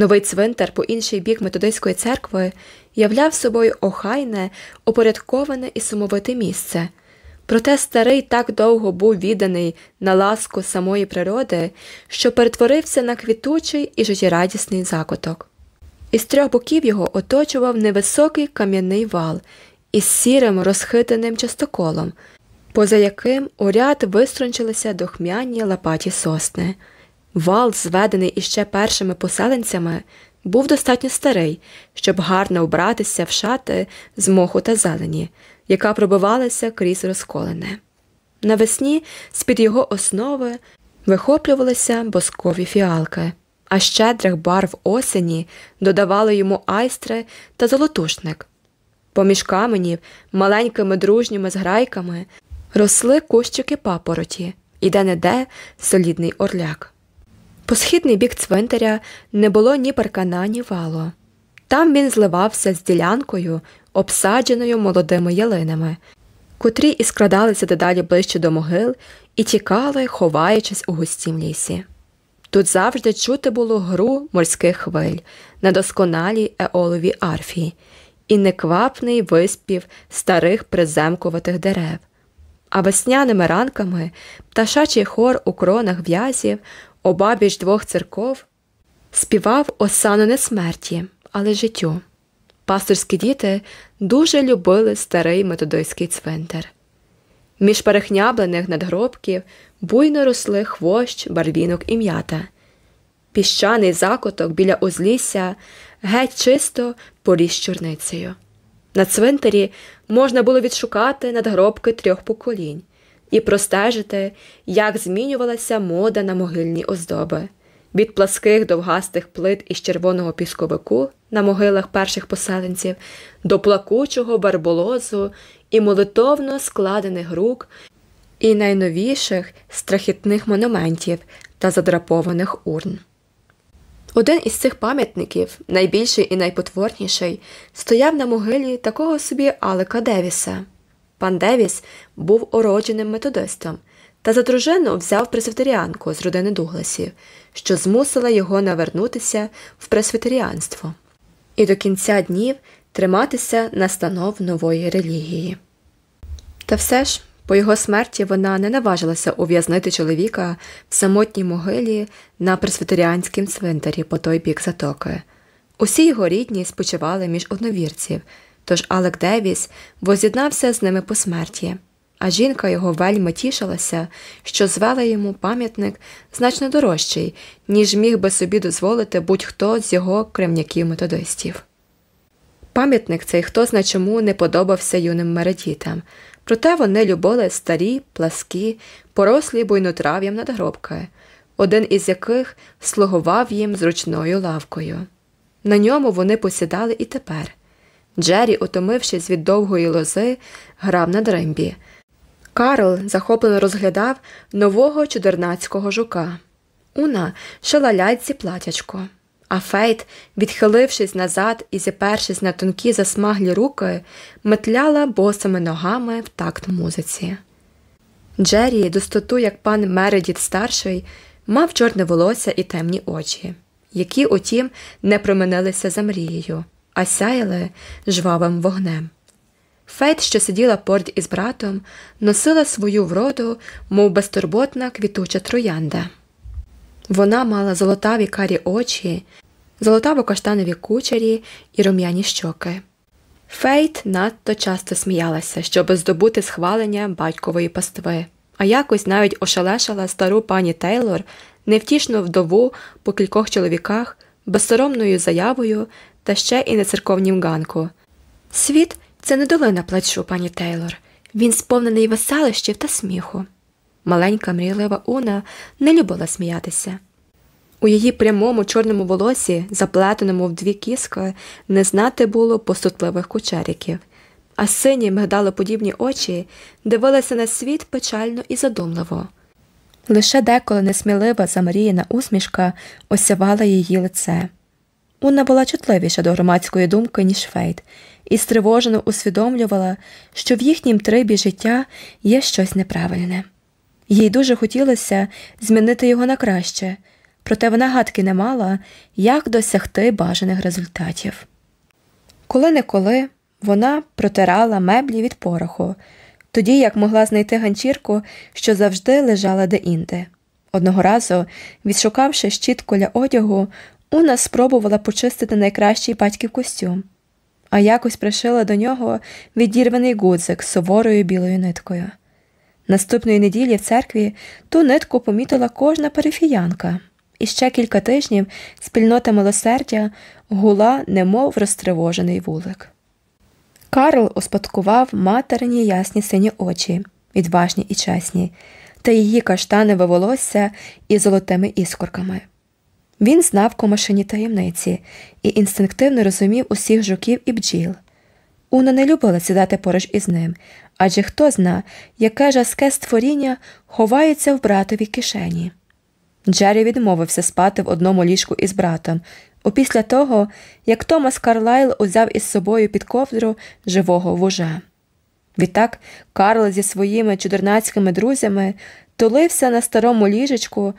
Новий цвинтар по інший бік методистської церкви являв собою охайне, упорядковане і сумовите місце. Проте старий так довго був відданий на ласку самої природи, що перетворився на квітучий і життєрадісний закуток. Із трьох боків його оточував невисокий кам'яний вал із сірим розхитаним частоколом, поза яким у ряд виструнчилися дохмяні лопаті сосни. Вал, зведений іще першими поселенцями, був достатньо старий, щоб гарно вбратися в шати з моху та зелені, яка пробивалася крізь розколене. Навесні з під його основи вихоплювалися боскові фіалки, а щедрих барв осені додавали йому айстри та золотушник. Поміж каменів, маленькими дружніми зграйками, росли кущики папороті і де не де солідний орляк. По східний бік цвинтаря не було ні паркана, ні вало. Там він зливався з ділянкою, обсадженою молодими ялинами, котрі і скрадалися дедалі ближче до могил і тікали, ховаючись у густім лісі. Тут завжди чути було гру морських хвиль на досконалій еоловій арфії і неквапний виспів старих приземкуватих дерев, а весняними ранками пташачий хор у кронах в'язів обабіч двох церков співав осану не смерті, але життю. Пасторські діти дуже любили старий методойський цвинтар. Між перехняблених надгробків буйно росли хвощ, барвінок і м'ята. Піщаний закуток біля узлісся геть чисто поріс чорницею. На цвинтарі можна було відшукати надгробки трьох поколінь і простежити, як змінювалася мода на могильні оздоби. Від пласких довгастих плит із червоного пісковику на могилах перших поселенців до плакучого барболозу і молитовно складених рук, і найновіших страхітних монументів та задрапованих урн. Один із цих пам'ятників, найбільший і найпотворніший, стояв на могилі такого собі Алека Девіса. Пан Девіс був уродженим методистом та за дружину взяв пресвітеріанку з родини Дугласів, що змусила його навернутися в пресвітеріанство. і до кінця днів триматися настанов нової релігії. Та все ж, по його смерті вона не наважилася ув'язнити чоловіка в самотній могилі на пресвітеріанському цвинтарі по той бік затоки. Усі його рідні спочивали між одновірців, тож Алек Девіс воз'єднався з ними по смерті, а жінка його вельми тішилася, що звела йому пам'ятник значно дорожчий, ніж міг би собі дозволити будь-хто з його кремняків методистів. Пам'ятник цей хто зна чому не подобався юним мередітам, проте вони любили старі, пласкі, порослі буйнотрав'ям надгробки, один із яких слугував їм зручною лавкою. На ньому вони посідали і тепер. Джері, утомившись від довгої лози, грав на дримбі. Карл захоплено розглядав нового чудернацького жука. Уна шила ляльці платячко, а Фейт, відхилившись назад і зіпершись на тонкі засмаглі руки, метляла босими ногами в такт музиці. Джері, достоту, як пан Мередіт старший, мав чорне волосся і темні очі які, утім, не променилися за мрією, а сяяли жвавим вогнем. Фейт, що сиділа поряд із братом, носила свою вроду, мов безтурботна квітуча троянда. Вона мала золотаво-карі очі, золотаво каштанові кучері і рум'яні щоки. Фейт надто часто сміялася, щоб здобути схвалення батькової пастви, а якось навіть ошелешила стару пані Тейлор невтішну вдову по кількох чоловіках, безсоромною заявою та ще і на церковнім ганку. Світ це не долина плачу, пані Тейлор. Він сповнений веселищів та сміху. Маленька мрійлива Уна не любила сміятися. У її прямому чорному волосі, заплетеному в дві кіски, не знати було постутливих кучериків, а сині мигдалоподібні очі дивилися на світ печально і задумливо. Лише деколи несмілива замріяна усмішка осявала її лице. Уна була чутливіша до громадської думки, ніж Фейт, і стривожено усвідомлювала, що в їхнім трибі життя є щось неправильне. Їй дуже хотілося змінити його на краще, проте вона гадки не мала, як досягти бажаних результатів. Коли неколи вона протирала меблі від пороху тоді як могла знайти ганчірку, що завжди лежала де-інде. Одного разу, відшукавши щітку для одягу, Уна спробувала почистити найкращий батьків костюм, а якось пришила до нього відірваний гудзик з суворою білою ниткою. Наступної неділі в церкві ту нитку помітила кожна перифіянка, і ще кілька тижнів спільнота милосердя гула, немов розтривожений вулик. Карл успадкував материні ясні сині очі, відважні і чесні, та її каштанове волосся із золотими іскорками. Він знав комашині таємниці і інстинктивно розумів усіх жуків і бджіл. Уна не любила сідати поруч із ним, адже хто зна, яке жаске створіння ховається в братовій кишені. Джері відмовився спати в одному ліжку із братом, опісля того, як Томас Карлайл узяв із собою під ковдру живого вужа. Відтак Карл зі своїми чудернацькими друзями тулився на старому ліжечку,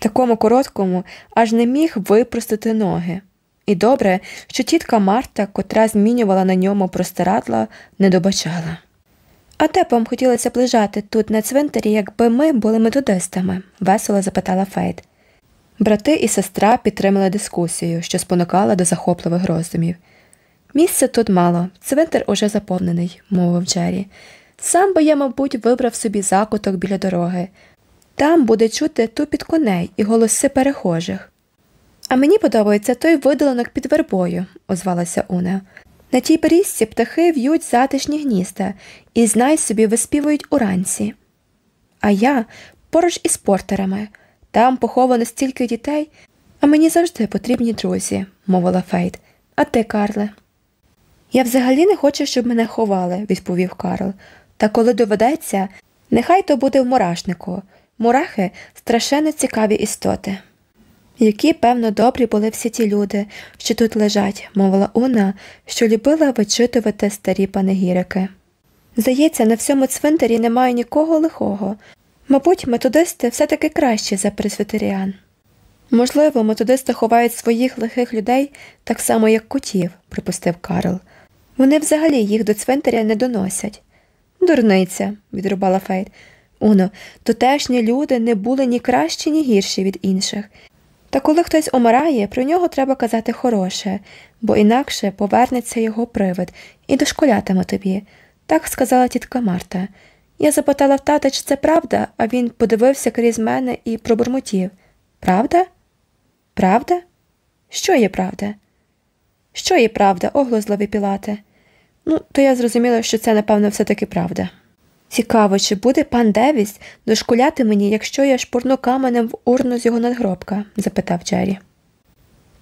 такому короткому, аж не міг випростити ноги. І добре, що тітка Марта, котра змінювала на ньому простирадла, не добачала. А вам хотілося б лежати тут на цвинтарі, якби ми були методистами? весело запитала Фейт. Брати і сестра підтримали дискусію, що спонукала до захопливих роздумів. Місця тут мало, цвинтар уже заповнений, мовив Джері. Сам би я, мабуть, вибрав собі закуток біля дороги. Там буде чути тупіт коней і голоси перехожих. А мені подобається той видолонок під вербою, озвалася Уна. На тій берізці птахи в'ють затишні гнізда і знай собі виспівують уранці. А я поруч із портерами. Там поховано стільки дітей, а мені завжди потрібні друзі, мовила Фейт. А ти, Карле? Я взагалі не хочу, щоб мене ховали, відповів Карл. Та коли доведеться, нехай то буде в мурашнику. Мурахи страшенно цікаві істоти. Які, певно, добрі були всі ті люди, що тут лежать, мовила Уна, що любила вичитувати старі панегірики. Здається, на всьому цвинтарі немає нікого лихого, Мабуть, методисти все таки кращі за пресвітеріан. Можливо, методисти ховають своїх лихих людей так само, як котів, припустив Карл. Вони взагалі їх до цвинтаря не доносять. Дурниця, відрубала Фейт. Уно, тутешні люди не були ні кращі, ні гірші від інших. Та коли хтось омирає, про нього треба казати хороше, бо інакше повернеться його привид і дошколятиме тобі. Так сказала тітка Марта. Я запитала в тата, чи це правда, а він подивився крізь мене і пробурмотів. Правда? Правда? Що є правда? Що є правда, оглузливі пілате? Ну, то я зрозуміла, що це, напевно, все таки правда. Цікаво, чи буде пан Девіс дошкуляти мені, якщо я шпурну каменем в урну з його надгробка? запитав Джері.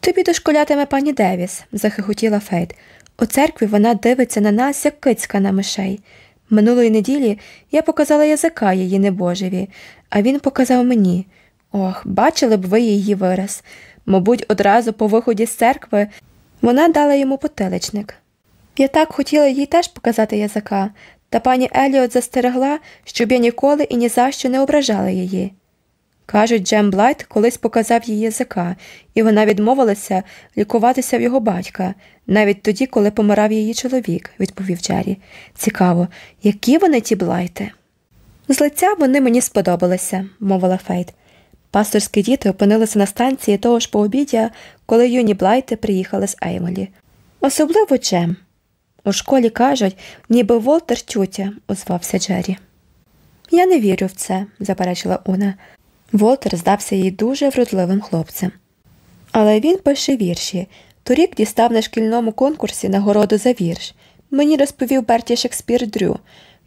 Тобі дошкулятиме пані Девіс, захихотіла Фейт. У церкві вона дивиться на нас, як кицька на мишей. Минулої неділі я показала язика її небожеві, а він показав мені. Ох, бачили б ви її вираз. Мабуть, одразу по виході з церкви вона дала йому потиличник. Я так хотіла їй теж показати язика, та пані Еліот застерегла, щоб я ніколи і ні за що не ображала її. Кажуть, Джем Блайт колись показав їй язика, і вона відмовилася лікуватися в його батька, навіть тоді, коли помирав її чоловік, відповів Джері. Цікаво, які вони ті Блайти? З лиця вони мені сподобалися, мовила Фейт. Пасторські діти опинилися на станції того ж пообіддя, коли юні Блайти приїхали з Ейвонлі. Особливо Джем. У школі кажуть, ніби Волтер тютя, озвався Джері. Я не вірю в це, заперечила Уна. Волтер здався їй дуже вродливим хлопцем. Але він пише вірші. Торік дістав на шкільному конкурсі нагороду за вірш. Мені розповів Берті Шекспір Дрю.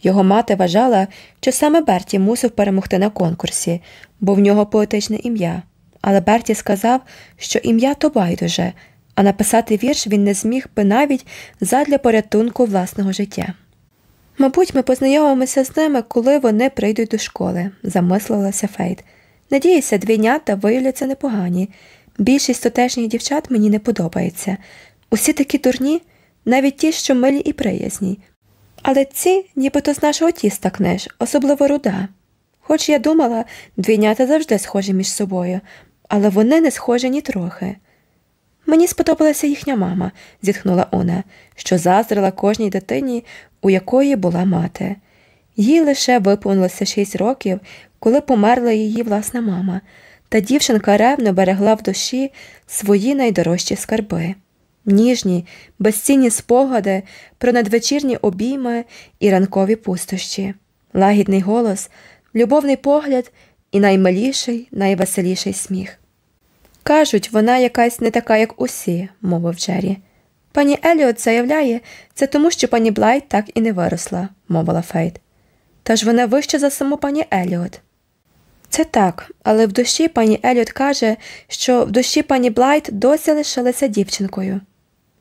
Його мати вважала, що саме Берті мусив перемогти на конкурсі, бо в нього поетичне ім'я. Але Берті сказав, що ім'я то байдуже, а написати вірш він не зміг би навіть задля порятунку власного життя. Мабуть, ми познайомимося з ними, коли вони прийдуть до школи, замислилася Фейт. Надіюся, двійнята виявляться непогані. Більшість тутешніх дівчат мені не подобається. Усі такі дурні, навіть ті, що милі і приязні. Але ці, нібито з нашого тіста книж, особливо руда. Хоч я думала, двійнята завжди схожі між собою, але вони не схожі ні трохи. Мені сподобалася їхня мама, зітхнула Уна, що заздрила кожній дитині, у якої була мати. Їй лише виповнилося шість років, коли померла її власна мама, та дівчинка ревно берегла в душі свої найдорожчі скарби. Ніжні, безцінні спогади про надвечірні обійми і ранкові пустощі, лагідний голос, любовний погляд і наймиліший, найвеселіший сміх. Кажуть, вона якась не така, як усі, мовив Джері. Пані Еліот заявляє, це тому, що пані Блайт так і не виросла, мовила Фейт. Та ж вона вища за саму пані Еліот. Це так, але в душі пані Еліот каже, що в душі пані Блайт досі лишилася дівчинкою.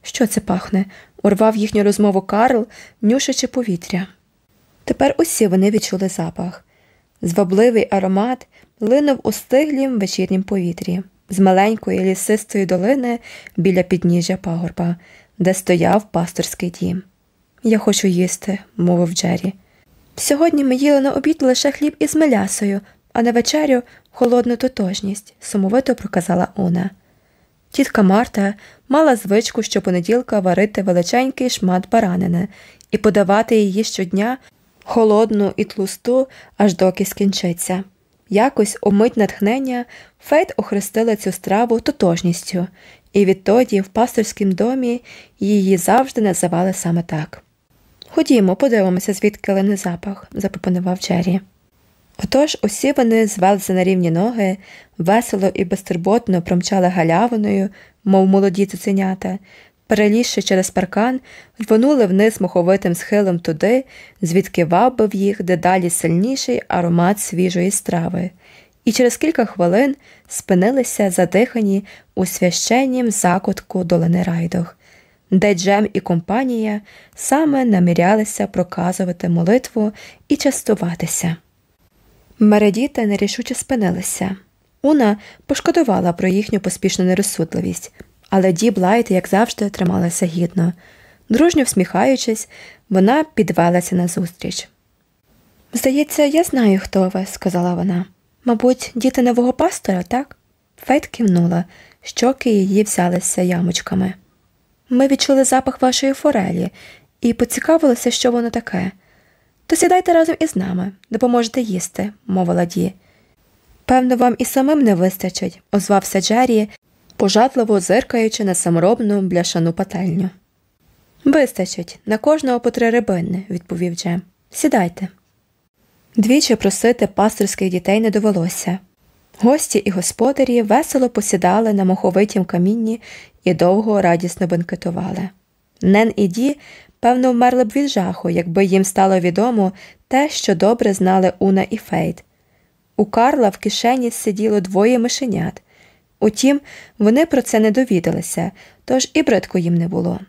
Що це пахне? урвав їхню розмову Карл, нюшачи повітря. Тепер усі вони відчули запах. Звабливий аромат линув у стиглім вечірнім повітрі з маленької лісистої долини біля підніжжя пагорба, де стояв пасторський дім. Я хочу їсти, мовив Джері. Сьогодні ми їли на обід лише хліб із мелясою, а на вечерю холодну тотожність, сумовито проказала Уна. Тітка Марта мала звичку щопонеділка варити величенький шмат баранини і подавати її щодня холодну і тлусту, аж доки скінчиться. Якось у мить натхнення Фейт охрестила цю страву тотожністю, і відтоді в пасторському домі її завжди називали саме так. Ходімо, подивимося, звідки лине запах, запропонував Джері. Отож усі вони звелися на рівні ноги, весело і безтурботно промчали галявиною, мов молоді цуценята, перелізши через паркан, рвонули вниз моховитим схилом туди, звідки вабив їх дедалі сильніший аромат свіжої страви, і через кілька хвилин спинилися задихані у священнім закутку долини райдох, де Джем і компанія саме намірялися проказувати молитву і частуватися. Мередіти нерішуче спинилися. Уна пошкодувала про їхню поспішну нерозсудливість, але Ді Блайт, як завжди, трималася гідно. Дружньо всміхаючись, вона підвелася назустріч. Здається, я знаю, хто ви, сказала вона. Мабуть, діти нового пастора, так? Фейт кивнула, щоки її взялися ямочками. Ми відчули запах вашої форелі і поцікавилися, що воно таке. То сідайте разом із нами, допоможете їсти, мовила Ді. Певно, вам і самим не вистачить, озвався Джері, пожадливо зиркаючи на саморобну бляшану пательню. Вистачить, на кожного по три рибини, відповів Джем. Сідайте. Двічі просити пастирських дітей не довелося. Гості і господарі весело посідали на моховитім камінні і довго радісно бенкетували. Нен і Ді, певно, вмерли б від жаху, якби їм стало відомо те, що добре знали Уна і Фейт. У Карла в кишені сиділо двоє мишенят. Утім, вони про це не довідалися, тож і бридко їм не було.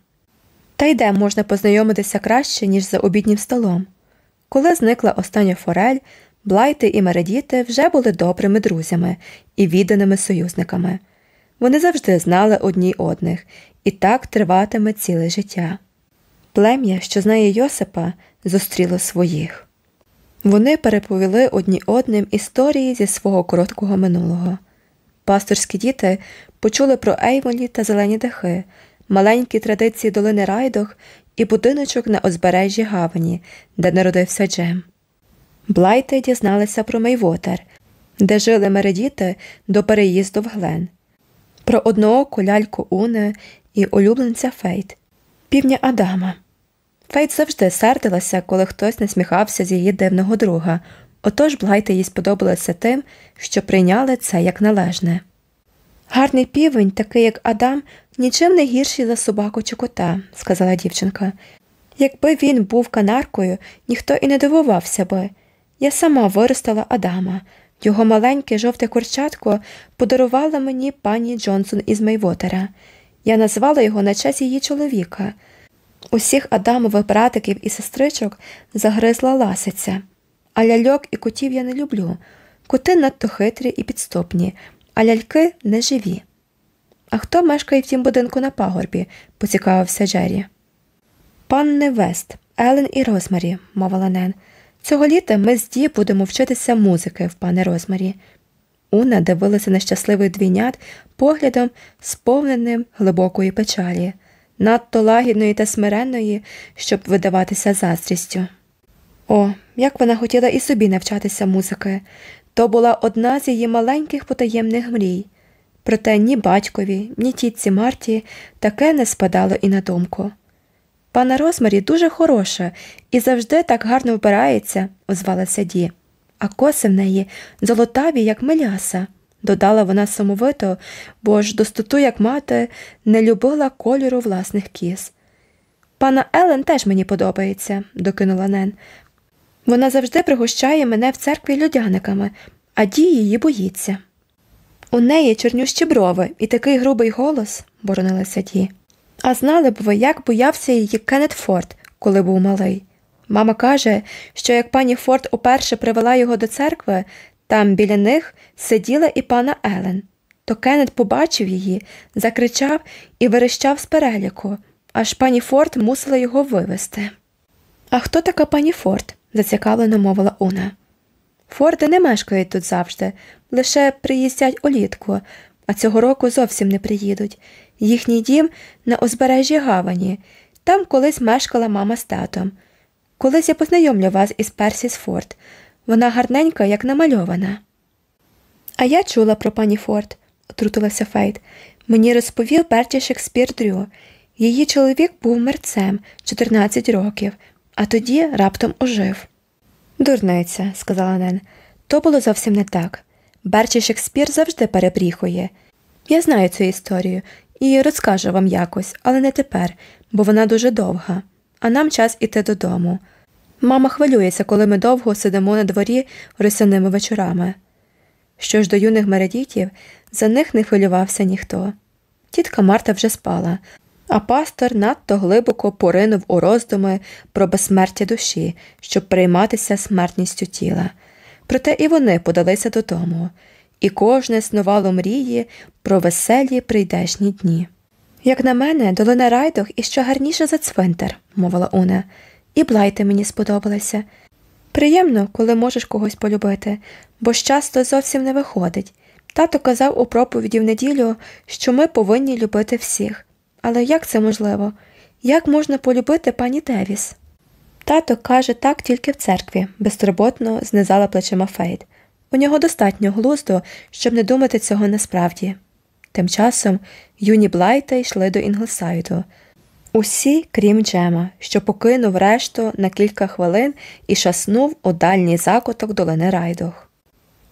Та й де можна познайомитися краще, ніж за обіднім столом. Коли зникла остання форель, Блайти і Мередіти вже були добрими друзями і відданими союзниками. Вони завжди знали одні одних, і так триватиме ціле життя. Плем'я, що знає Йосипа, зустріло своїх. Вони переповіли одні одним історії зі свого короткого минулого. Пасторські діти почули про Ейвонлі та зелені дахи, маленькі традиції долини Райдуг і будиночок на узбережжі Гавані, де народився Джем. Блайти дізналися про Мейвотер, де жили Мередіти до переїзду в Глен, про однооку ляльку Уни і улюбленця Фейт, півня Адама. Фейт завжди сердилася, коли хтось насміхався з її дивного друга, отож Блайти їй сподобалися тим, що прийняли це як належне. Гарний півень, такий як Адам, нічим не гірший за собаку чи кота, сказала дівчинка. Якби він був канаркою, ніхто і не дивувався би. Я сама виростила Адама. Його маленьке жовте курчатко подарувала мені пані Джонсон із Мейвотера. Я назвала його на честь її чоловіка. Усіх Адамових братиків і сестричок загризла ласиця. А ляльок і котів я не люблю. Коти надто хитрі і підступні, а ляльки не живі. А хто мешкає в тім будинку на пагорбі? поцікавився Джері. Панни Вест, Елен і Розмарі, мовила Нен. Цього літа ми з Ді будемо вчитися музики в пане Розмарі. Уна дивилася на щасливих двійнят поглядом, сповненим глибокої печалі, надто лагідної та смиренної, щоб видаватися заздрістю. О, як вона хотіла і собі навчатися музики. То була одна з її маленьких потаємних мрій. Проте ні батькові, ні тітці Марті таке не спадало і на думку. Пана Розмарі дуже хороша і завжди так гарно вбирається, озвалася Ді, а коси в неї золотаві, як меляса, додала вона сумовито, бо ж достоту, як мати, не любила кольору власних кіз. Пана Елен теж мені подобається, докинула Нен. Вона завжди пригощає мене в церкві людяниками, а Ді її боїться. У неї чорнющі брови і такий грубий голос, боронилася Ді. А знали б ви, як боявся її Кеннет Форд, коли був малий. Мама каже, що як пані Форд уперше привела його до церкви, там біля них сиділа і панна Еллен. То Кеннет побачив її, закричав і верещав з переляку, аж пані Форд мусила його вивести. А хто така пані Форд? Зацікавлено мовила Уна. Форди не мешкають тут завжди, лише приїздять улітку, а цього року зовсім не приїдуть. Їхній дім на узбережжі Гавані. Там колись мешкала мама з татом. Колись я познайомлю вас із Персіс Форд. Вона гарненька, як намальована. А я чула про пані Форд, отрутилася Фейт. Мені розповів Берті Шекспір Дрю. Її чоловік був мерцем 14 років, а тоді раптом ожив. Дурниця, сказала Нен. То було зовсім не так. Берчі Шекспір завжди перебріхує. Я знаю цю історію і розкажу вам якось, але не тепер, бо вона дуже довга, а нам час іти додому. Мама хвилюється, коли ми довго сидимо на дворі росяними вечорами. Що ж до юних мередітів, за них не хвилювався ніхто. Тітка Марта вже спала, а пастор надто глибоко поринув у роздуми про безсмертя душі, щоб прийматися смертністю тіла. Проте і вони подалися додому і кожне снувало мрії про веселі прийдешні дні. Як на мене, долина райдох іще гарніша за цвинтар, мовила Уна, і блайти мені сподобалася. Приємно, коли можеш когось полюбити, бо ж часто зовсім не виходить, Тато казав у проповіді в неділю, що ми повинні любити всіх. Але як це можливо? Як можна полюбити пані Девіс? Тато каже так тільки в церкві, безтурботно знизала плечима Фейт. У нього достатньо глузду, щоб не думати цього насправді. Тим часом юні Блайти йшли до Інглсайду. Усі, крім Джема, що покинув решту на кілька хвилин і шаснув у дальній закуток долини Райдуг.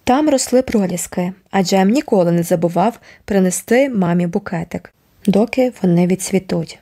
Там росли проліски, а Джем ніколи не забував принести мамі букетик, доки вони відцвітуть.